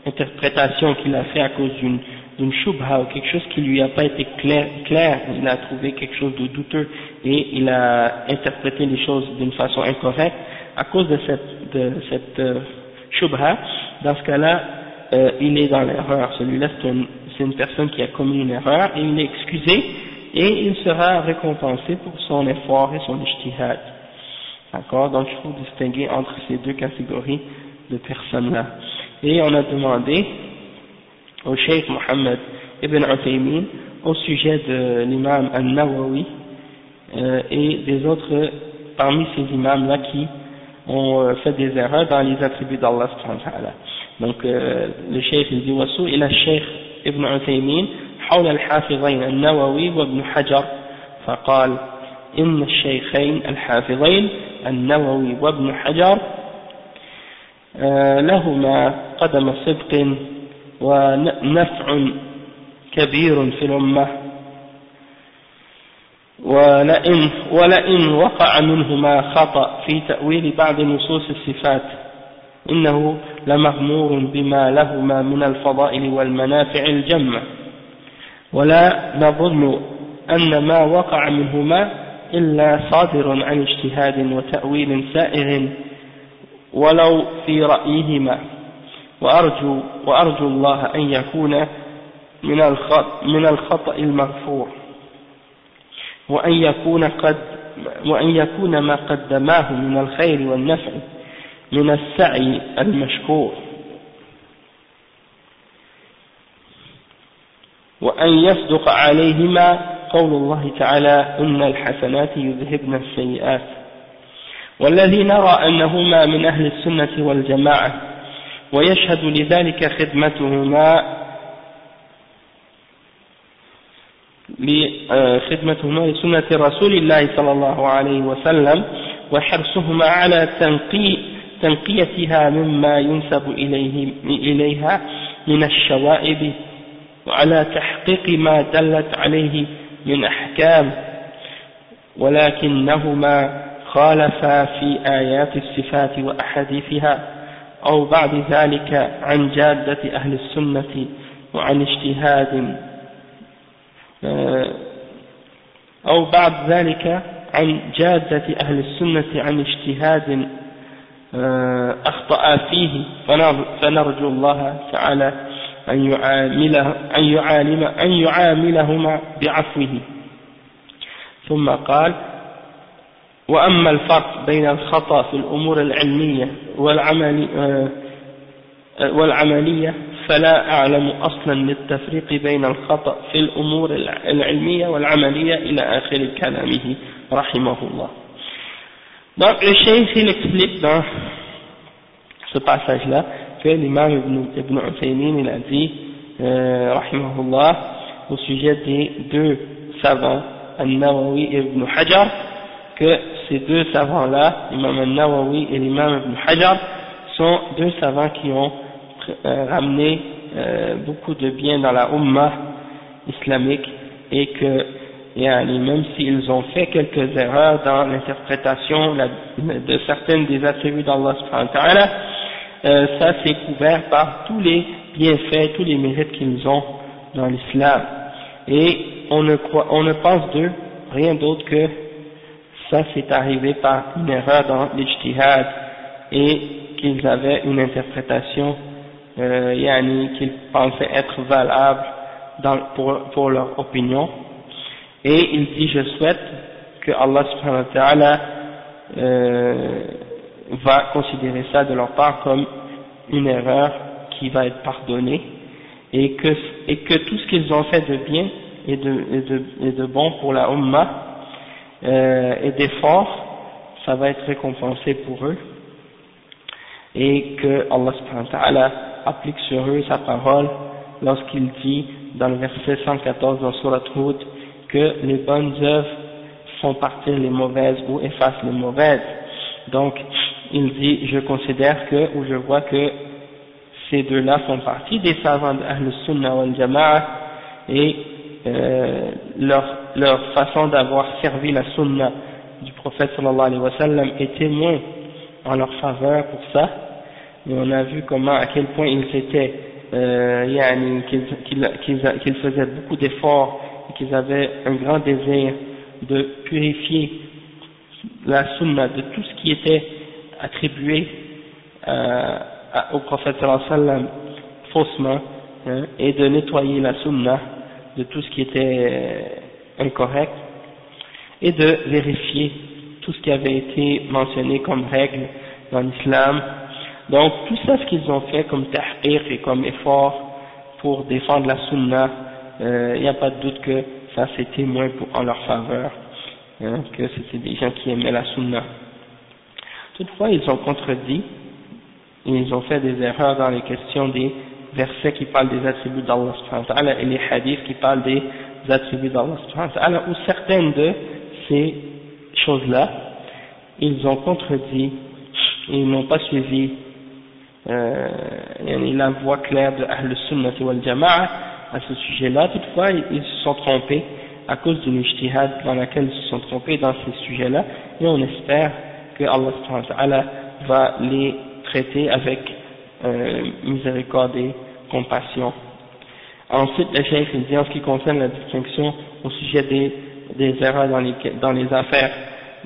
interprétation qu'il a fait à cause d'une d'une shubha ou quelque chose qui lui a pas été clair, clair, il a trouvé quelque chose de douteux et il a interprété les choses d'une façon incorrecte à cause de cette, de cette euh, dans ce cas-là, euh, il est dans l'erreur. Celui-là, c'est une, une personne qui a commis une erreur il est excusé et il sera récompensé pour son effort et son ijtihad. D'accord? Donc il faut distinguer entre ces deux catégories de personnes-là. Et on a demandé au Cheikh Mohammed ibn Uthaymin au sujet de l'imam al-Nawawi euh, et des autres parmi ces imams-là qui ont euh, fait des erreurs dans les attributs d'Allah Donc euh, le Cheikh il dit il a Cheikh ibn Uthaymin حول الحافظين النووي وابن حجر فقال إن الشيخين الحافظين النووي وابن حجر آه، لهما قدم صدق ونفع كبير في الأمة. ولئن, ولئن وقع منهما خطأ في تأويل بعض نصوص الصفات إنه لمغمور بما لهما من الفضائل والمنافع الجمة ولا نظن أن ما وقع منهما إلا صادر عن اجتهاد وتأويل سائغ ولو في رأيهما. وأرجو, وأرجو الله أن يكون من من الخطأ المغفور. وأن يكون قد وأن يكون ما قدماه من الخير والنفع من السعي المشكور. وأن يصدق عليهما قول الله تعالى إن الحسنات يذهبن السيئات. والذي نرى أنهما من أهل السنة والجماعة ويشهد لذلك خدمتهما لخدمتهما لسنة رسول الله صلى الله عليه وسلم وحرصهما على تنقي تنقيتها مما ينسب إليه إليها من الشوائب وعلى تحقيق ما دلت عليه من أحكام ولكنهما خالفا في آيات الصفات وأحاديثها. أو بعد ذلك عن جادة أهل السنة وعن اجتهاد. آه، أو بعد ذلك عن جادة أهل السنة عن اجتهاد آه، أخطأ فيه. فنرجو الله تعالى أن يعامله أن يعالم أن يعاملهما بعفوه. ثم قال وأما الفرق بين الخطأ في الأمور العلمية والعملي آه، والعملية فلا أعلم أصلا للتفريق بين الخطأ في الأمور العلمية والعملية إلى آخر كلامه رحمه الله. Donc le Cheikh il explique dans ce passage là que l'imam Ibn, Ibn Husaynin il a dit euh, au sujet des deux savants Al-Nawawi et Ibn Hajar que ces deux savants-là, l'imam Al-Nawawi et l'imam Ibn Hajar sont deux savants qui ont euh, ramené euh, beaucoup de bien dans la Ummah islamique et que même s'ils ont fait quelques erreurs dans l'interprétation de certaines des attributs d'Allah euh, ça c'est couvert par tous les bienfaits, tous les mérites qu'ils ont dans l'islam. Et on ne, croit, on ne pense d'eux rien d'autre que ça c'est arrivé par une erreur dans l'ijtihad et qu'ils avaient une interprétation euh, yani, qu'ils pensaient être valable pour, leur opinion. Et il dit, je souhaite que Allah subhanahu wa ta'ala euh, va considérer ça de leur part comme une erreur qui va être pardonnée et que, tout ce qu'ils ont fait de bien et de, et de, et de bon pour la Ummah euh, et d'efforts, ça va être récompensé pour eux et que Allah subhanahu wa applique sur eux sa parole lorsqu'il dit dans le verset 114 dans Surat Hud que les bonnes œuvres font partir les mauvaises ou effacent les mauvaises. Donc, il dit, je considère que, ou je vois que ces deux-là font partie des savants d'Ahl Sunnah wal Jama'a et euh, leur, leur façon d'avoir servi la Sunnah du prophète sallallahu alayhi wa sallam est témoin en leur faveur pour ça. Et on a vu comment, à quel point ils étaient, euh, qu'ils faisaient beaucoup d'efforts qu'ils avaient un grand désir de purifier la sunna de tout ce qui était attribué euh, au prophète sallam faussement hein, et de nettoyer la sunna de tout ce qui était euh, incorrect et de vérifier tout ce qui avait été mentionné comme règle dans l'islam. Donc tout ça ce qu'ils ont fait comme tahqir et comme effort pour défendre la sunna il euh, n'y a pas de doute que ça témoin pour, en leur faveur, hein, que c'était des gens qui aimaient la sunna. Toutefois, ils ont contredit, et ils ont fait des erreurs dans les questions des versets qui parlent des attributs d'Allah et les hadiths qui parlent des attributs d'Allah ou certaines de ces choses-là, ils ont contredit, ils n'ont pas suivi euh, la voie claire de Ahl Sunnah wal Jama'a, à ce sujet-là. Toutefois, ils se sont trompés à cause d'une ijtihad dans laquelle ils se sont trompés dans ces sujets-là, et on espère que Allah va les traiter avec euh, miséricorde et compassion. Ensuite, le chef il dit en ce qui concerne la distinction au sujet des, erreurs dans les, dans les affaires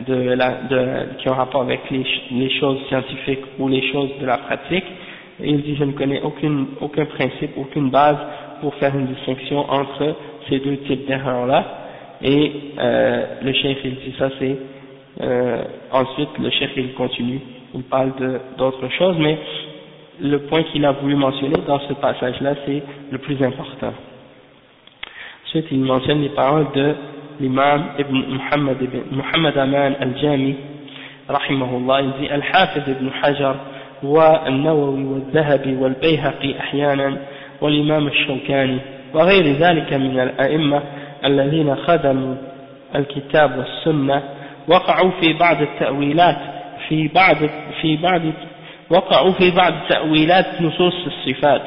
de la, de, qui ont rapport avec les, les choses scientifiques ou les choses de la pratique, il dit je ne connais aucune, aucun principe, aucune base pour faire une distinction entre ces deux types d'erreurs-là. Et euh, le chef il dit ça c'est euh, ensuite le chef il continue, il parle d'autres choses, mais le point qu'il a voulu mentionner dans ce passage-là c'est le plus important. Ensuite, il mentionne les paroles de l'imam Ibn Muhammad, ibn Muhammad Aman al-Jami, rahimahullah, il dit Al-Hafiz ibn Hajar والنووي والذهبي والبيهقي أحيانا والإمام الشوكاني وغير ذلك من الأئمة الذين خدموا الكتاب والسنة وقعوا في بعض التأويلات في بعض في بعض وقعوا في بعض تأويلات نصوص الصفات.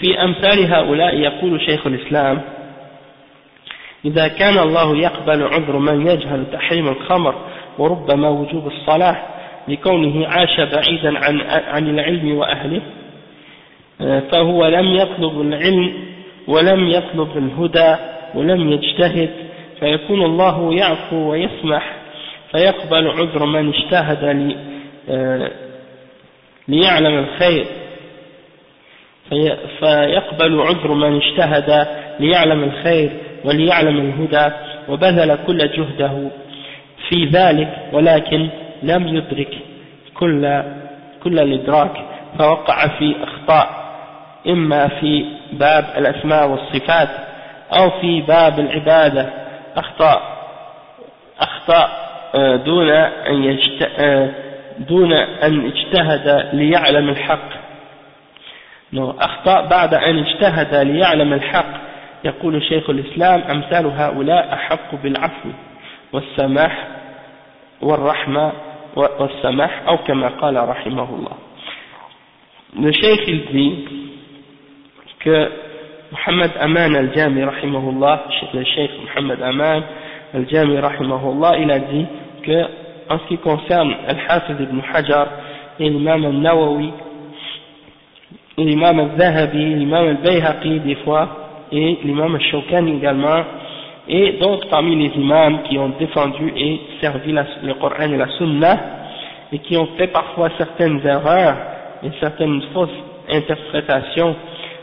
في أمثال هؤلاء يقول شيخ الإسلام إذا كان الله يقبل عذر من يجهل تحريم الخمر وربما وجوب الصلاة لكونه عاش بعيدا عن, عن العلم وأهله فهو لم يطلب العلم ولم يطلب الهدى ولم يجتهد فيكون الله يعفو ويسمح فيقبل عذر من اجتهد لي ليعلم الخير. فيقبل عذر من اجتهد ليعلم الخير وليعلم الهدى وبذل كل جهده في ذلك ولكن لم يدرك كل كل الإدراك. فوقع في أخطاء إما في باب الأسماء والصفات أو في باب العبادة. أخطاء أخطاء آه، دون أن آه، دون أن اجتهد ليعلم الحق. أخطاء بعد أن اجتهد ليعلم الحق. يقول شيخ الإسلام أمثال هؤلاء أحق بالعفو والسماح والرحمة والسماح أو كما قال رحمه الله. le cheikh il dit que Muhammad Aman al-Jami rahimahullah, le cheikh Muhammad Aman al-Jami rahimahullah, il a dit que en ce qui concerne Al-Hafiz ibn Hajar et l'imam al-Nawawi, l'imam al-Zahabi, l'imam al-Bayhaqi des fois, et l'imam al-Shawkani également, et d'autres parmi les imams qui ont défendu et servi le Coran et la Sunna et qui ont fait parfois certaines erreurs et certaines fausses interprétations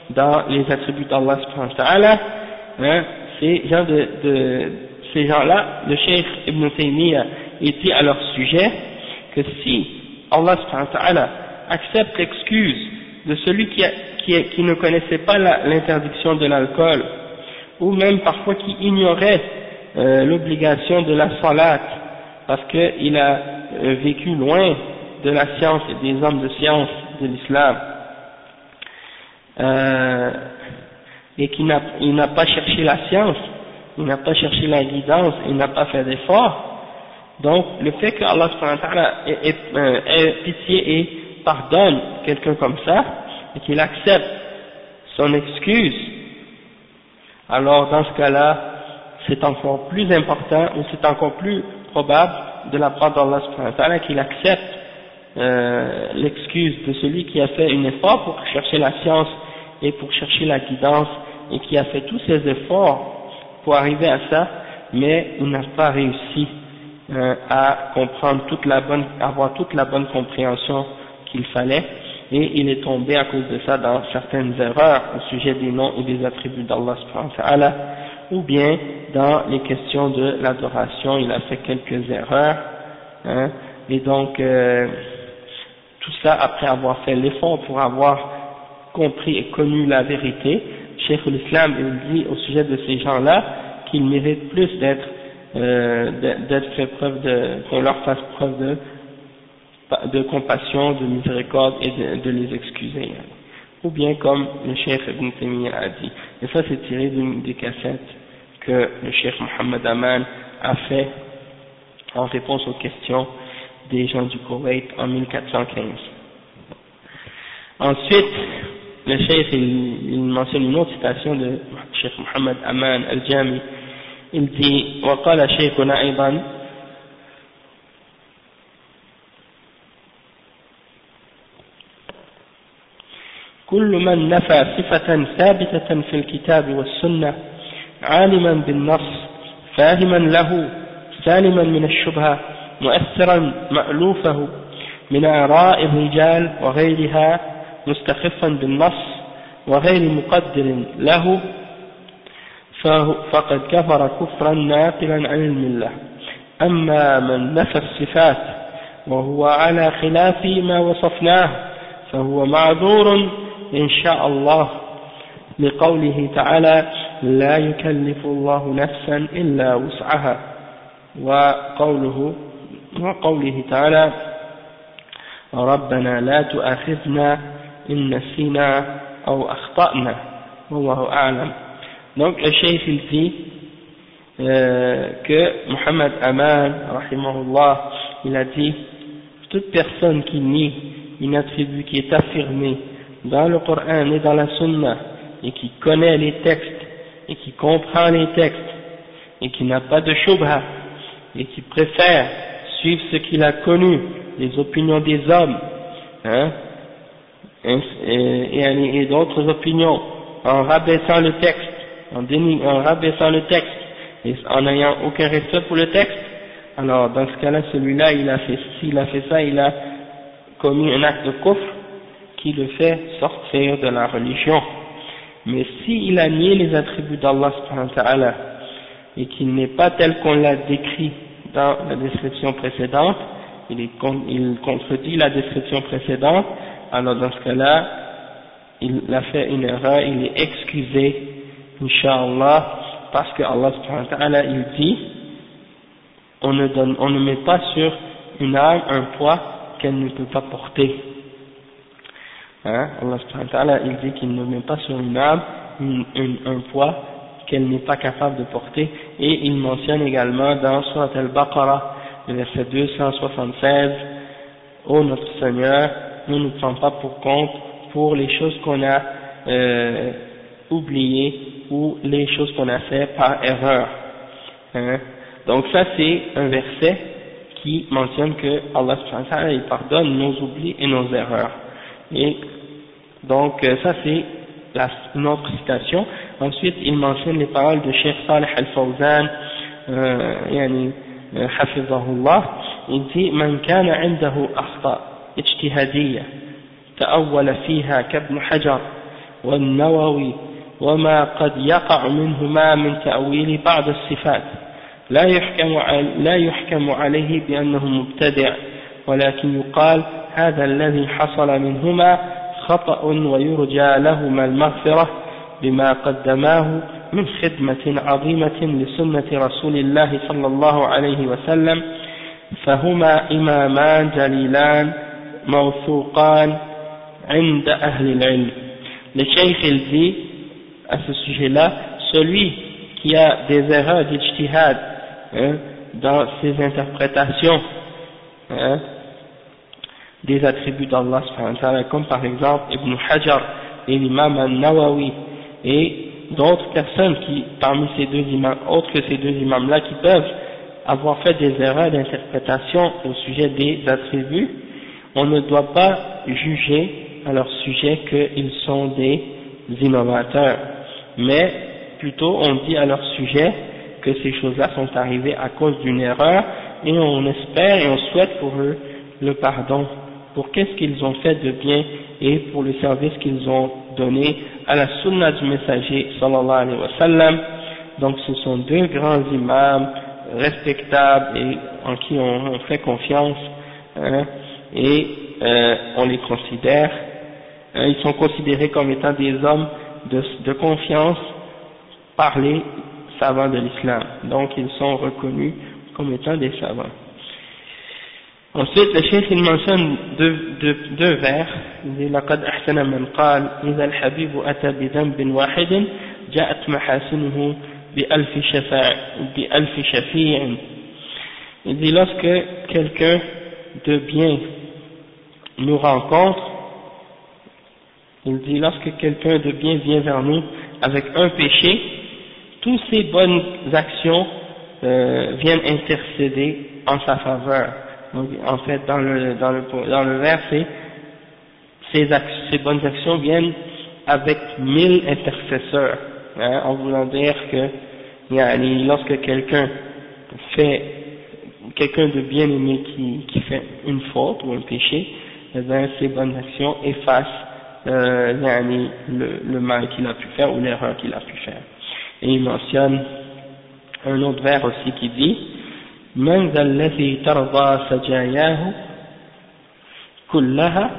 dans les attributs d'Allah hein, ces gens de, ces gens-là, le Cheikh Ibn Taymiyyah dit à leur sujet que si Allah accepte l'excuse de celui qui ne connaissait pas l'interdiction de l'alcool ou même parfois qui ignorait euh, l'obligation de la salat parce qu'il a euh, vécu loin de la science et des hommes de science de l'islam euh, et qu'il n'a pas cherché la science, il n'a pas cherché la guidance, il n'a pas fait d'efforts. Donc le fait que Allah ait, ait pitié et pardonne quelqu'un comme ça et qu'il accepte son excuse alors dans ce cas-là, c'est encore plus important ou c'est encore plus probable de la part d'Allah qu'il accepte euh, l'excuse de celui qui a fait un effort pour chercher la science et pour chercher la guidance et qui a fait tous ses efforts pour arriver à ça, mais il n'a pas réussi euh, à comprendre toute la bonne, avoir toute la bonne compréhension qu'il fallait. Et il est tombé à cause de ça dans certaines erreurs au sujet des noms et des attributs d'Allah ou bien dans les questions de l'adoration, il a fait quelques erreurs, hein, et donc euh, tout ça après avoir fait l'effort pour avoir compris et connu la vérité, Cheikh l'Islam il dit au sujet de ces gens-là qu'ils méritent plus d'être euh, d'être fait preuve de qu'on leur fasse preuve de de compassion, de miséricorde et de, les excuser. Ou bien comme le Cheikh Ibn Taymiyyah a dit. Et ça c'est tiré d'une des cassettes que le Cheikh Mohammed Aman a fait en réponse aux questions des gens du Koweït en 1415. Ensuite, le Cheikh il, mentionne une autre citation de Cheikh Mohammed Aman al-Jami. Il dit وقال شيخنا أيضا كل من نفى صفة ثابتة في الكتاب والسنة عالما بالنص فاهما له سالما من الشبهة مؤثرا مألوفه من آراء الرجال وغيرها مستخفا بالنص وغير مقدر له. فقد كفر كفرا ناقلا عن الملة. أما من نفى الصفات وهو على خلاف ما وصفناه فهو معذور إن شاء الله. لقوله تعالى لا يكلف الله نفسا إلا وسعها وقوله وقوله تعالى ربنا لا تؤاخذنا إن نسينا أو أخطأنا والله أعلم. Donc le cheikh il dit euh, que Muhammad Aman rahimahullah il a dit toute personne qui nie une attribut qui est affirmée dans le Coran et dans la Sunna et qui connaît les textes et qui comprend les textes et qui n'a pas de shubha et qui préfère suivre ce qu'il a connu, les opinions des hommes, hein, et, et, d'autres opinions, en rabaissant le texte, en, en rabaissant le texte, et en n'ayant aucun respect pour le texte, alors dans ce cas-là, celui-là, il a fait, s'il a fait ça, il a commis un acte de coffre qui le fait sortir de la religion. Mais s'il a nié les attributs d'Allah et qu'il n'est pas tel qu'on l'a décrit dans la description précédente, il, est, il contredit la description précédente, alors dans ce cas-là, il a fait une erreur, il est excusé, Inch'Allah, parce que Allah il dit, on ne, donne, on ne met pas sur une âme un poids qu'elle ne peut pas porter. Hein? Allah il dit qu'il ne met pas sur une âme un poids qu'elle n'est pas capable de porter et il mentionne également dans Surat al-Baqarah le verset 276 Ô notre Seigneur ne nous prend pas pour compte pour les choses qu'on a euh, oubliées ou les choses qu'on a fait par erreur hein. donc ça c'est un verset qui mentionne que Allah il pardonne nos oublis et nos erreurs et donc euh, ça c'est une autre citation. Ensuite il mentionne les paroles de Cheikh Salih al-Fawzan, euh, يعني حفظه الله il dit من كان عنده أخطاء اجتهادية تأول فيها كابن حجر والنووي وما قد يقع منهما من تأويل بعض الصفات. لا يحكم لا يحكم عليه بأنه مبتدع ولكن يقال هذا الذي حصل منهما خطأ ويرجى لهما المغفرة بما قدماه من خدمة عظيمة لسنة رسول الله صلى الله عليه وسلم فهما إمامان جليلان موثوقان عند أهل العلم. il dit à ce sujet-là, celui qui a des erreurs d'ijtihad hein, dans ses interprétations, hein, des attributs d'Allah comme par exemple Ibn Hajar et l'imam al-Nawawi et d'autres personnes qui, parmi ces deux imams, autres que ces deux imams-là, qui peuvent avoir fait des erreurs d'interprétation au sujet des attributs, on ne doit pas juger à leur sujet qu'ils sont des innovateurs, mais plutôt on dit à leur sujet que ces choses-là sont arrivées à cause d'une erreur et on espère et on souhaite pour eux le pardon pour qu'est-ce qu'ils ont fait de bien et pour le service qu'ils ont donné à la sunna du messager sallallahu alayhi wa sallam. Donc ce sont deux grands imams respectables et en qui on, fait confiance hein, et euh, on les considère, hein, ils sont considérés comme étant des hommes de, de confiance par les savants de l'islam. Donc ils sont reconnus comme étant des savants. Ensuite, le chef il mentionne deux, deux, deux vers. Il dit لقد أحسن من قال إذا الحبيب أتى بذنب واحد جاءت محاسنه بألف شفاع بألف شفيع. Il dit lorsque quelqu'un de bien nous rencontre, il dit lorsque quelqu'un de bien vient vers nous avec un péché, toutes ses bonnes actions euh, viennent intercéder en sa faveur. Donc, en fait, dans le, dans le, dans le verset, ces, ces bonnes actions viennent avec mille intercesseurs, hein, en voulant dire que lorsque quelqu'un fait, quelqu'un de bien aimé qui, qui fait une faute ou un péché, eh bien, ces bonnes actions effacent euh, le, le mal qu'il a pu faire ou l'erreur qu'il a pu faire. Et il mentionne un autre vers aussi qui dit من ذا الذي ترضى سجاياه كلها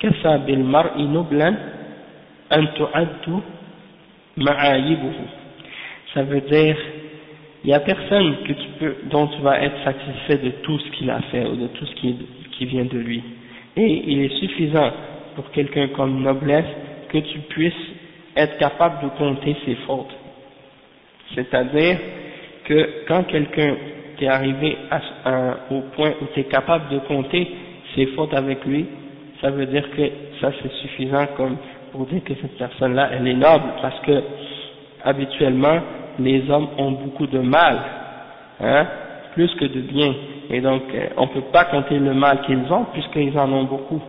كفى بالمرء نبلا أن تعد ma'ayibuhu. Ça veut dire, il n'y a personne que tu peux, dont tu vas être satisfait de tout ce qu'il a fait ou de tout ce qui, qui vient de lui. Et il est suffisant pour quelqu'un comme noblesse que tu puisses être capable de compter ses fautes. C'est-à-dire que quand quelqu'un t'est arrivé au point où tu es capable de compter ses fautes avec lui, ça veut dire que ça c'est suffisant comme pour dire que cette personne-là, elle est noble, parce que habituellement, les hommes ont beaucoup de mal, hein, plus que de bien, et donc euh, on ne peut pas compter le mal qu'ils ont, puisqu'ils en ont beaucoup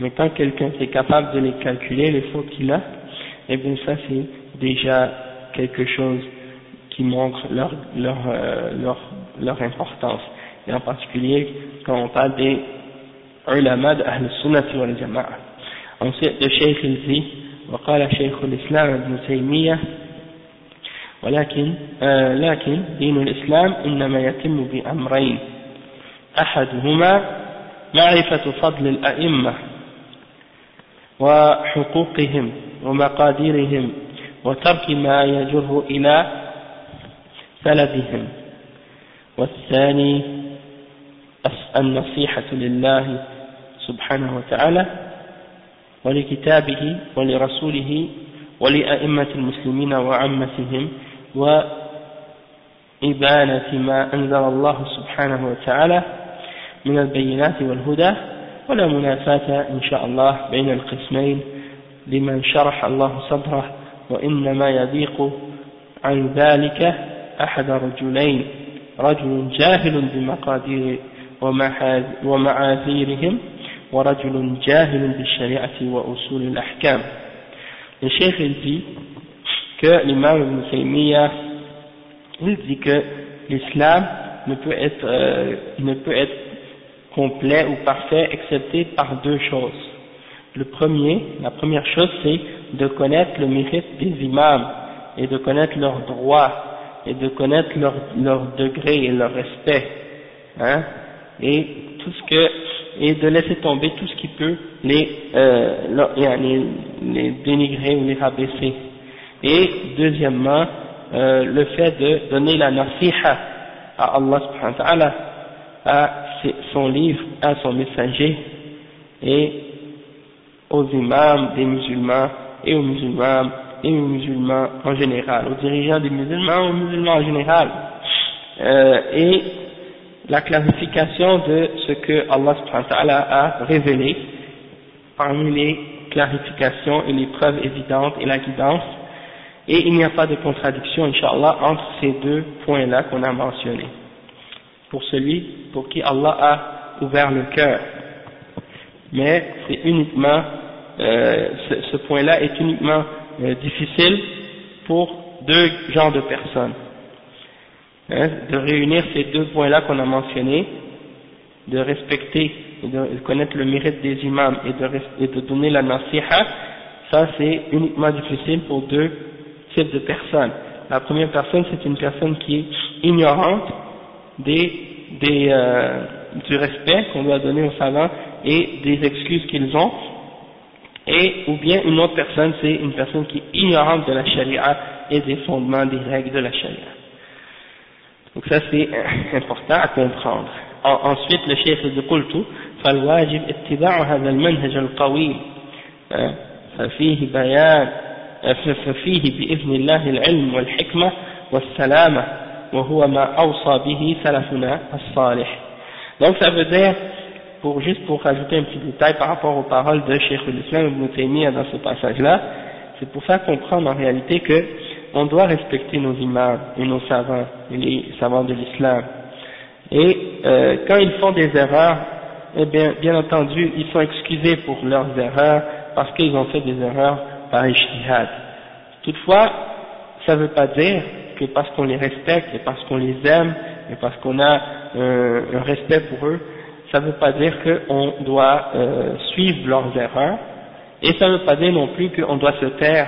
Mais quand quelqu'un est capable de les calculer, les fautes qu'il a, eh bien ça c'est déjà quelque chose qui montre leur, leur, euh, leur, leur importance. Et en particulier quand on parle des ulama de Ahl-Sunnah wal Jama'a. Ensuite, le Cheikh il dit, وقال شيخ الإسلام ابن تيمية ولكن آه لكن دين الإسلام إنما يتم بأمرين أحدهما معرفة فضل الأئمة وحقوقهم ومقاديرهم وترك ما يجر إلى سلبهم. والثاني النصيحة لله سبحانه وتعالى ولكتابه ولرسوله ولأئمة المسلمين وعمتهم وإبانة ما أنزل الله سبحانه وتعالى من البينات والهدى ولا منافاة إن شاء الله بين القسمين لمن شرح الله صدره وإنما يضيق عن ذلك أحد رجلين رجل جاهل بمقادير ومعاذيرهم ورجل جاهل بالشريعة وأصول الأحكام. le cheikh il dit que l'imam Ibn que l'islam ne peut être euh, ne peut être complet ou parfait excepté par deux choses. Le premier, la première chose c'est de connaître le mérite des imams et de connaître leurs droits et de connaître leur, leur degré et leur respect. Hein, et tout ce que et de laisser tomber tout ce qui peut les, euh, les, les dénigrer ou les rabaisser. Et deuxièmement, euh, le fait de donner la nasiha à Allah subhanahu wa ta'ala, à son livre, à son messager et aux imams des musulmans et aux musulmans et aux musulmans en général, aux dirigeants des musulmans, aux musulmans en général. Euh, et la clarification de ce que Allah a révélé parmi les clarifications et les preuves évidentes et la guidance et il n'y a pas de contradiction inshallah entre ces deux points-là qu'on a mentionnés pour celui pour qui Allah a ouvert le cœur mais c'est uniquement euh, ce, point-là est uniquement euh, difficile pour deux genres de personnes Hein, de réunir ces deux points-là qu'on a mentionnés, de respecter de connaître le mérite des imams et de, et de donner la nasiha, ça c'est uniquement difficile pour deux types de personnes. La première personne, c'est une personne qui est ignorante des, des, euh, du respect qu'on doit donner aux savants et des excuses qu'ils ont, et ou bien une autre personne, c'est une personne qui est ignorante de la charia et des fondements des règles de la charia. Donc ça c'est important à comprendre. ensuite le chef de قلت فالواجب اتباع هذا المنهج القويم ففيه بيان ففيه بإذن الله العلم والحكمة والسلامة donc ça veut dire, pour, juste pour rajouter un petit détail par rapport aux paroles de Cheikh l'Islam Ibn Taymiyyah dans ce passage-là, c'est pour faire comprendre en réalité que on doit respecter nos imams et nos savants, les savants de l'islam. Et euh, quand ils font des erreurs, eh bien, bien entendu, ils sont excusés pour leurs erreurs parce qu'ils ont fait des erreurs par ijtihad. Toutefois, ça ne veut pas dire que parce qu'on les respecte et parce qu'on les aime et parce qu'on a euh, un respect pour eux, ça ne veut pas dire qu'on doit euh, suivre leurs erreurs et ça ne veut pas dire non plus qu'on doit se taire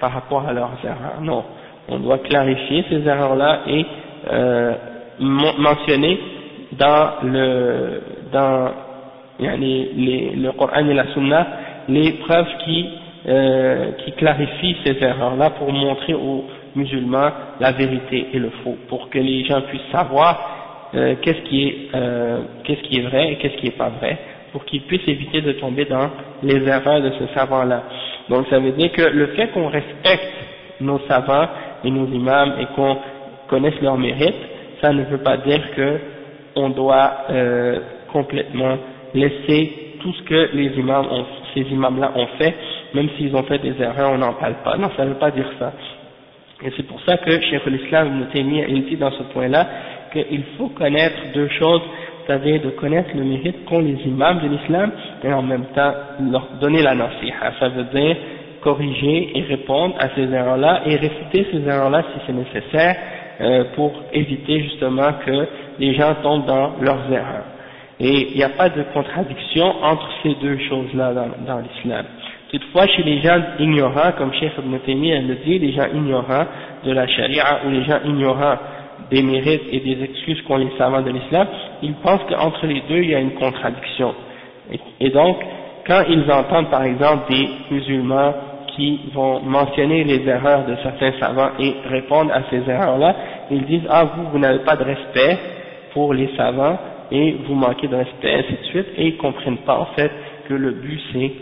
par rapport à leurs erreurs. Non, on doit clarifier ces erreurs-là et euh, mentionner dans le dans les, les, le Coran et la Sunna les preuves qui euh, qui clarifie ces erreurs-là pour montrer aux musulmans la vérité et le faux, pour que les gens puissent savoir euh, qu'est-ce qui est euh, qu'est-ce qui est vrai et qu'est-ce qui est pas vrai, pour qu'ils puissent éviter de tomber dans les erreurs de ce savant-là. Donc ça veut dire que le fait qu'on respecte nos savants et nos imams et qu'on connaisse leurs mérites, ça ne veut pas dire que on doit euh, complètement laisser tout ce que les imams ont, ces imams-là ont fait, même s'ils ont fait des erreurs, on n'en parle pas. Non, ça ne veut pas dire ça. Et c'est pour ça que Cheikh l'Islam il dit dans ce point-là qu'il faut connaître deux choses, c'est-à-dire de connaître le mérite qu'ont les imams de l'islam et en même temps leur donner la nasiha. Ça veut dire corriger et répondre à ces erreurs-là et réfuter ces erreurs-là si c'est nécessaire euh, pour éviter justement que les gens tombent dans leurs erreurs. Et il n'y a pas de contradiction entre ces deux choses-là dans l'islam. Toutefois, chez les gens ignorants, comme Cheikh Ibn Taymiyyah le dit, les gens ignorants de la charia ou les gens ignorants des mérites et des excuses qu'ont les savants de l'islam, ils pensent qu'entre les deux, il y a une contradiction. Et, donc, quand ils entendent par exemple des musulmans qui vont mentionner les erreurs de certains savants et répondre à ces erreurs-là, ils disent, ah vous, vous n'avez pas de respect pour les savants et vous manquez de respect, ainsi de suite, et ils comprennent pas en fait que le but c'est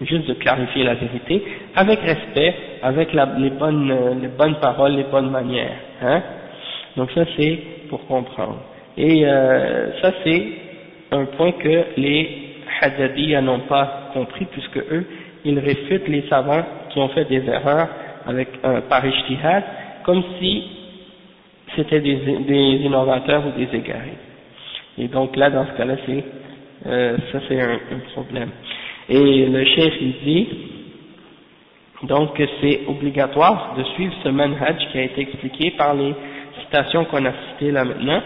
juste de clarifier la vérité, avec respect, avec les, bonnes, les bonnes paroles, les bonnes manières. Hein Donc ça c'est pour comprendre. Et euh, ça c'est un point que les Haddadiyya n'ont pas compris, puisque eux, ils réfutent les savants qui ont fait des erreurs avec un par ijtihad, comme si c'était des, des innovateurs ou des égarés. Et donc là, dans ce cas-là, c'est euh, ça c'est un, un, problème. Et le chef il dit donc que c'est obligatoire de suivre ce manhaj qui a été expliqué par les citations qu'on a citées là maintenant,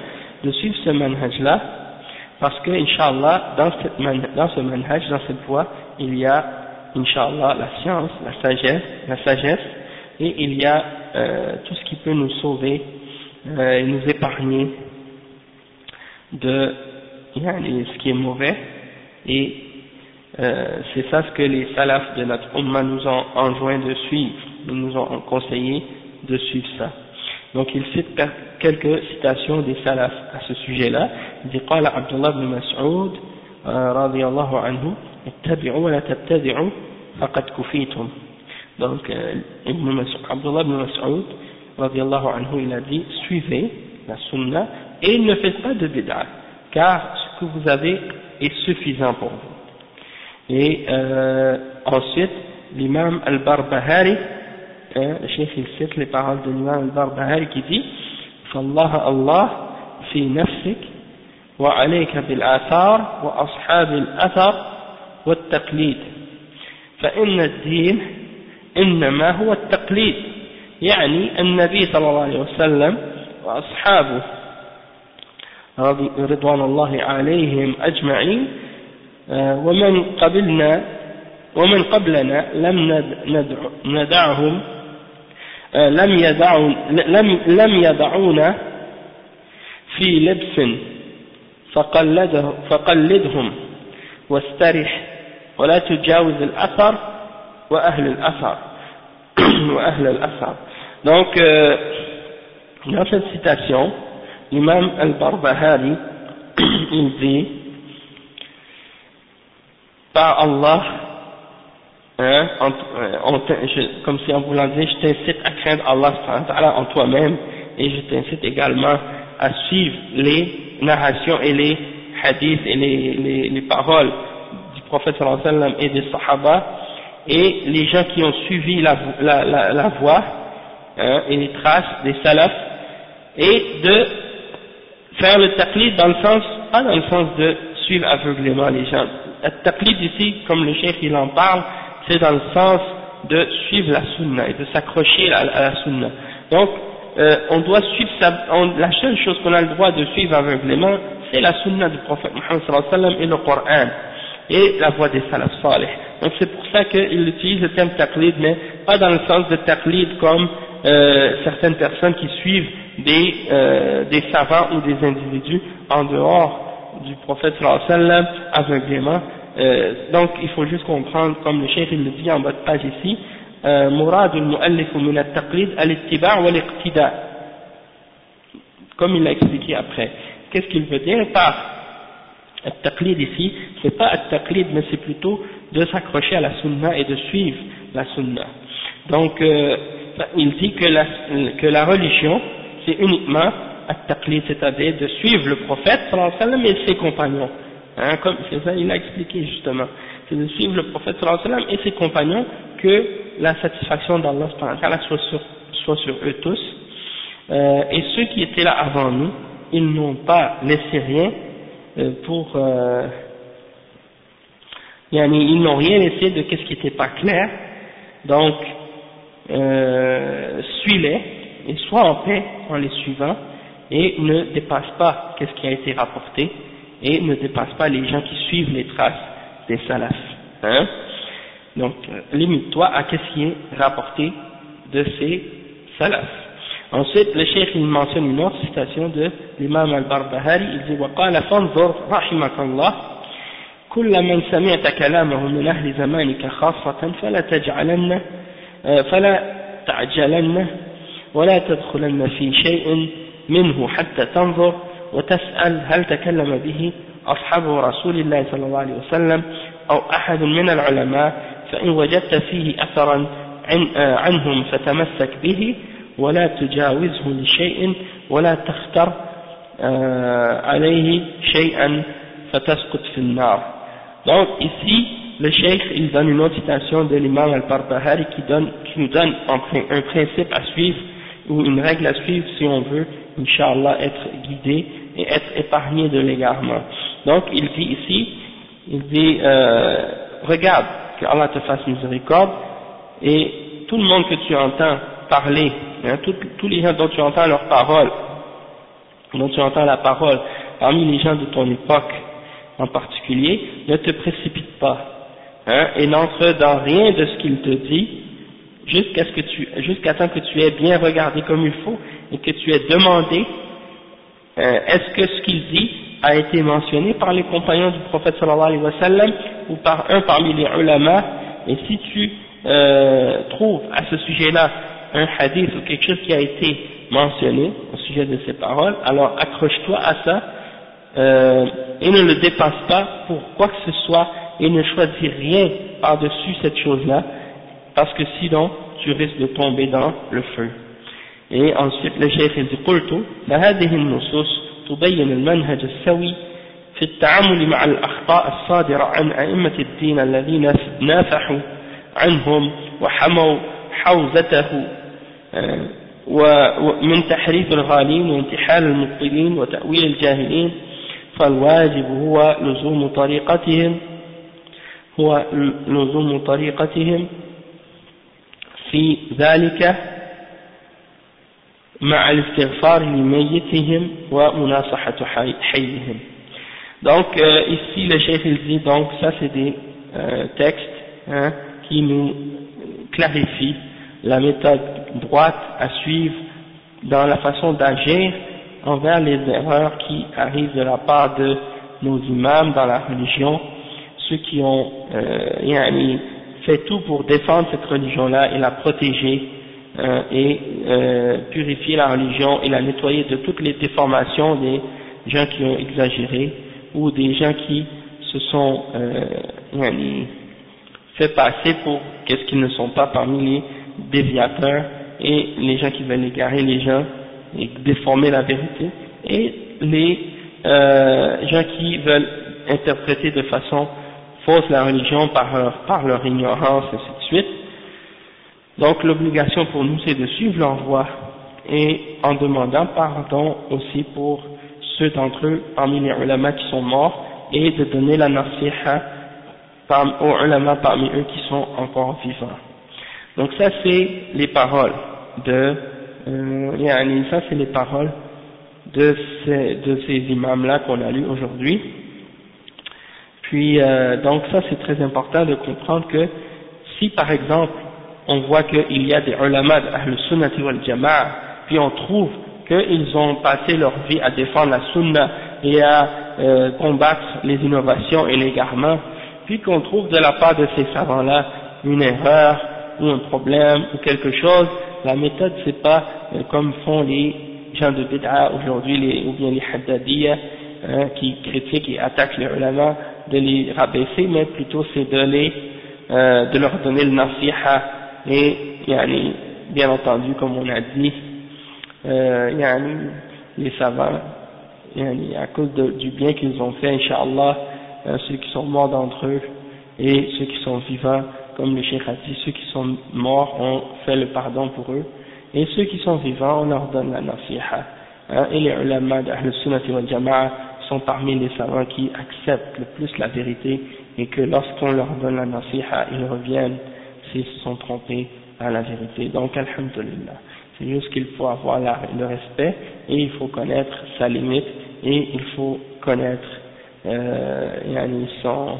de suivre ce manhaj là, parce que inshallah dans, cette dans ce manhaj, dans cette voie, il y a inshallah la science, la sagesse, la sagesse, et il y a euh, tout ce qui peut nous sauver euh, et nous épargner de ce qui est mauvais et euh, c'est ça ce que les salafs de notre Ummah nous ont enjoint de suivre, ils nous ont conseillé de suivre ça. Donc il cite quelques citations des salafs à ce sujet-là. Il dit قال عبد الله بن مسعود رضي الله عنه اتبعوا ولا تبتدعوا فقد كفيتم. Donc euh, Ibn Mas'ud, Abdullah ibn Mas'ud radiallahu anhu il a dit suivez la sunna et ne faites pas de bid'a, car ce que vous avez est suffisant pour vous. Et euh, ensuite, l'imam al-Barbahari, le chef il cite les paroles de l'imam al-Barbahari qui dit فالله الله في نفسك وعليك بالآثار وأصحاب الأثر والتقليد فإن الدين إنما هو التقليد يعني النبي صلى الله عليه وسلم وأصحابه رضوان الله عليهم أجمعين ومن قبلنا ومن قبلنا لم ندعهم لم يدعون لم لم يدعونا في لبس فقلده فقلدهم واسترح ولا تجاوز الأثر وأهل الأثر وأهل الأثر. Donc euh, dans cette citation l'imam al-Barbahari, il dit, par Allah, hein, comme si en voulant dire, je t'incite à craindre Allah en toi-même, et je t'incite également à suivre les narrations et les hadiths et les, les, les paroles du prophète sallam et des sahaba, et les gens qui ont suivi la, la, la, la voie hein, et les traces des salafs, et de faire le taqlid dans le sens, pas dans le sens de suivre aveuglément les gens. Taqlid ici, comme le chef il en parle, c'est dans le sens de suivre la sunna et de s'accrocher à, la sunna. Donc, euh, on doit suivre sa, on, la seule chose qu'on a le droit de suivre aveuglément, c'est la sunna du prophète Muhammad sallallahu et le Coran et la voix des salaf salih. Donc c'est pour ça qu'il utilise le terme taqlid, mais pas dans le sens de taqlid comme euh, certaines personnes qui suivent des, euh, des savants ou des individus en dehors du prophète sallallahu aveuglément euh, donc il faut juste comprendre, comme le chef il le dit en bas de page ici, مراد المؤلف من التقليد الاتباع والاقتداء comme il l'a expliqué après. Qu'est-ce qu'il veut dire par taqlid ici C'est pas taqlid mais c'est plutôt de s'accrocher à la sunna et de suivre la sunna. Donc euh, il dit que la, que la religion c'est uniquement at-taqlid, c'est-à-dire de suivre le prophète sallallahu alayhi wa et ses compagnons. Hein, comme c'est ça, il a expliqué justement. C'est de suivre le prophète sallallahu alayhi wa et ses compagnons que la satisfaction d'Allah soit sur, eux tous. Euh, et ceux qui étaient là avant nous, ils n'ont pas laissé rien euh, pour... Euh, ils n'ont rien laissé de ce qui n'était pas clair. Donc, euh, suis-les et sois en paix en les suivant et ne dépasse pas ce qui a été rapporté et ne dépasse pas les gens qui suivent les traces des salafs. Hein Donc, euh, limite-toi à ce qui est rapporté de ces salafs. Ensuite, le cheikh il mentionne une autre citation de l'imam al-Barbahari, il dit وقال فانظر رحمك الله كل من سمعت كلامه من أهل زمانك خاصة فلا تجعلن فلا تعجلن ولا تدخلن في شيء منه حتى تنظر وتسأل هل تكلم به أصحاب رسول الله صلى الله عليه وسلم أو أحد من العلماء فإن وجدت فيه أثرا عنهم فتمسك به ولا تجاوزه لشيء ولا تختر عليه شيئا فتسقط في النار. Donc ici le cheikh il donne une autre citation de l'imam al-Barbahari qui, donne, qui nous donne un, un principe à suivre ou une règle à suivre si on veut Inch'Allah être guidé et être épargné de l'égarement. Donc il dit ici il dit euh, regarde que Allah te fasse miséricorde et tout le monde que tu entends parler Hein, tous les gens dont tu entends leurs paroles, dont tu entends la parole, parmi les gens de ton époque en particulier, ne te précipite pas, hein, et n'entre dans rien de ce qu'il te dit, jusqu'à ce que tu, jusqu'à temps que tu aies bien regardé comme il faut, et que tu aies demandé, euh, est-ce que ce qu'il dit a été mentionné par les compagnons du prophète sallallahu alayhi wa sallam, ou par un parmi les ulama, et si tu euh, trouves à ce sujet-là un hadith ou quelque chose qui a été mentionné au sujet de ces paroles, alors accroche-toi à ça euh, et ne le dépasse pas pour quoi que ce soit et ne choisis rien par-dessus cette chose-là parce que sinon tu risques de tomber dans le feu. Et ensuite le chef dit قلت فهذه النصوص تبين المنهج السوي في التعامل مع الأخطاء الصادرة عن أئمة الدين الذين نافحوا عنهم وحموا حوزته ومن تحريف الغالين وانتحال المبطلين وتأويل الجاهلين فالواجب هو لزوم طريقتهم هو لزوم طريقتهم في ذلك مع الاستغفار لميتهم ومناصحة حيهم donc euh, ici le chef il dit donc ça c'est des euh, textes hein, qui nous clarifient la méthode droite à suivre dans la façon d'agir envers les erreurs qui arrivent de la part de nos imams dans la religion, ceux qui ont euh, fait tout pour défendre cette religion-là et la protéger euh, et euh, purifier la religion et la nettoyer de toutes les déformations des gens qui ont exagéré ou des gens qui se sont euh, fait passer pour qu'est-ce qu'ils ne sont pas parmi les déviateurs et les gens qui veulent égarer les gens et déformer la vérité et les euh, gens qui veulent interpréter de façon fausse la religion par leur, ignorance et ainsi de suite. Donc l'obligation pour nous c'est de suivre leur voie et en demandant pardon aussi pour ceux d'entre eux parmi les ulama qui sont morts et de donner la nasiha aux ulama parmi eux qui sont encore vivants. Donc ça c'est les paroles de, euh, ça c'est les paroles de ces, de ces imams-là qu'on a lu aujourd'hui. Puis euh, donc ça c'est très important de comprendre que si par exemple on voit qu'il y a des ulama de sunnati wal jama'a, puis on trouve qu'ils ont passé leur vie à défendre la sunna et à euh, combattre les innovations et les garments, puis qu'on trouve de la part de ces savants-là une erreur ou un problème ou quelque chose, la méthode c'est pas euh, comme font les gens de bid'a aujourd'hui, ou bien les haddadiyya, hein, qui critiquent et attaquent les ulama, de les rabaisser, mais plutôt c'est de euh, de leur donner le nasiha, et yani, bien entendu, comme on a dit, euh, yani, les savants, yani, à cause de, du bien qu'ils ont fait, Inch'Allah, euh, ceux qui sont morts d'entre eux et ceux qui sont vivants, comme le Cheikh a dit, ceux qui sont morts ont fait le pardon pour eux, et ceux qui sont vivants, on leur donne la nasiha. Hein, et les ulama d'Ahl Sunnah wal Jama'a sont parmi les savants qui acceptent le plus la vérité et que lorsqu'on leur donne la nasiha, ils reviennent s'ils se sont trompés à la vérité. Donc, alhamdulillah. C'est juste qu'il faut avoir le respect et il faut connaître sa limite et il faut connaître euh, son,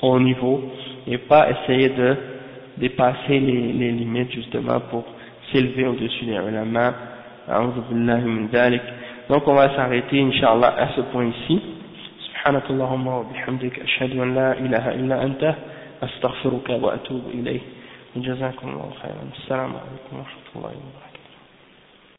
son niveau et pas essayer de dépasser les, limites justement pour s'élever au-dessus des ulama. Donc on va s'arrêter inshallah à ce point ici. سبحانك اللهم وبحمدك أشهد أن لا إله إلا أنت أستغفرك وأتوب إليه جزاكم الله خيرا السلام عليكم ورحمة الله وبركاته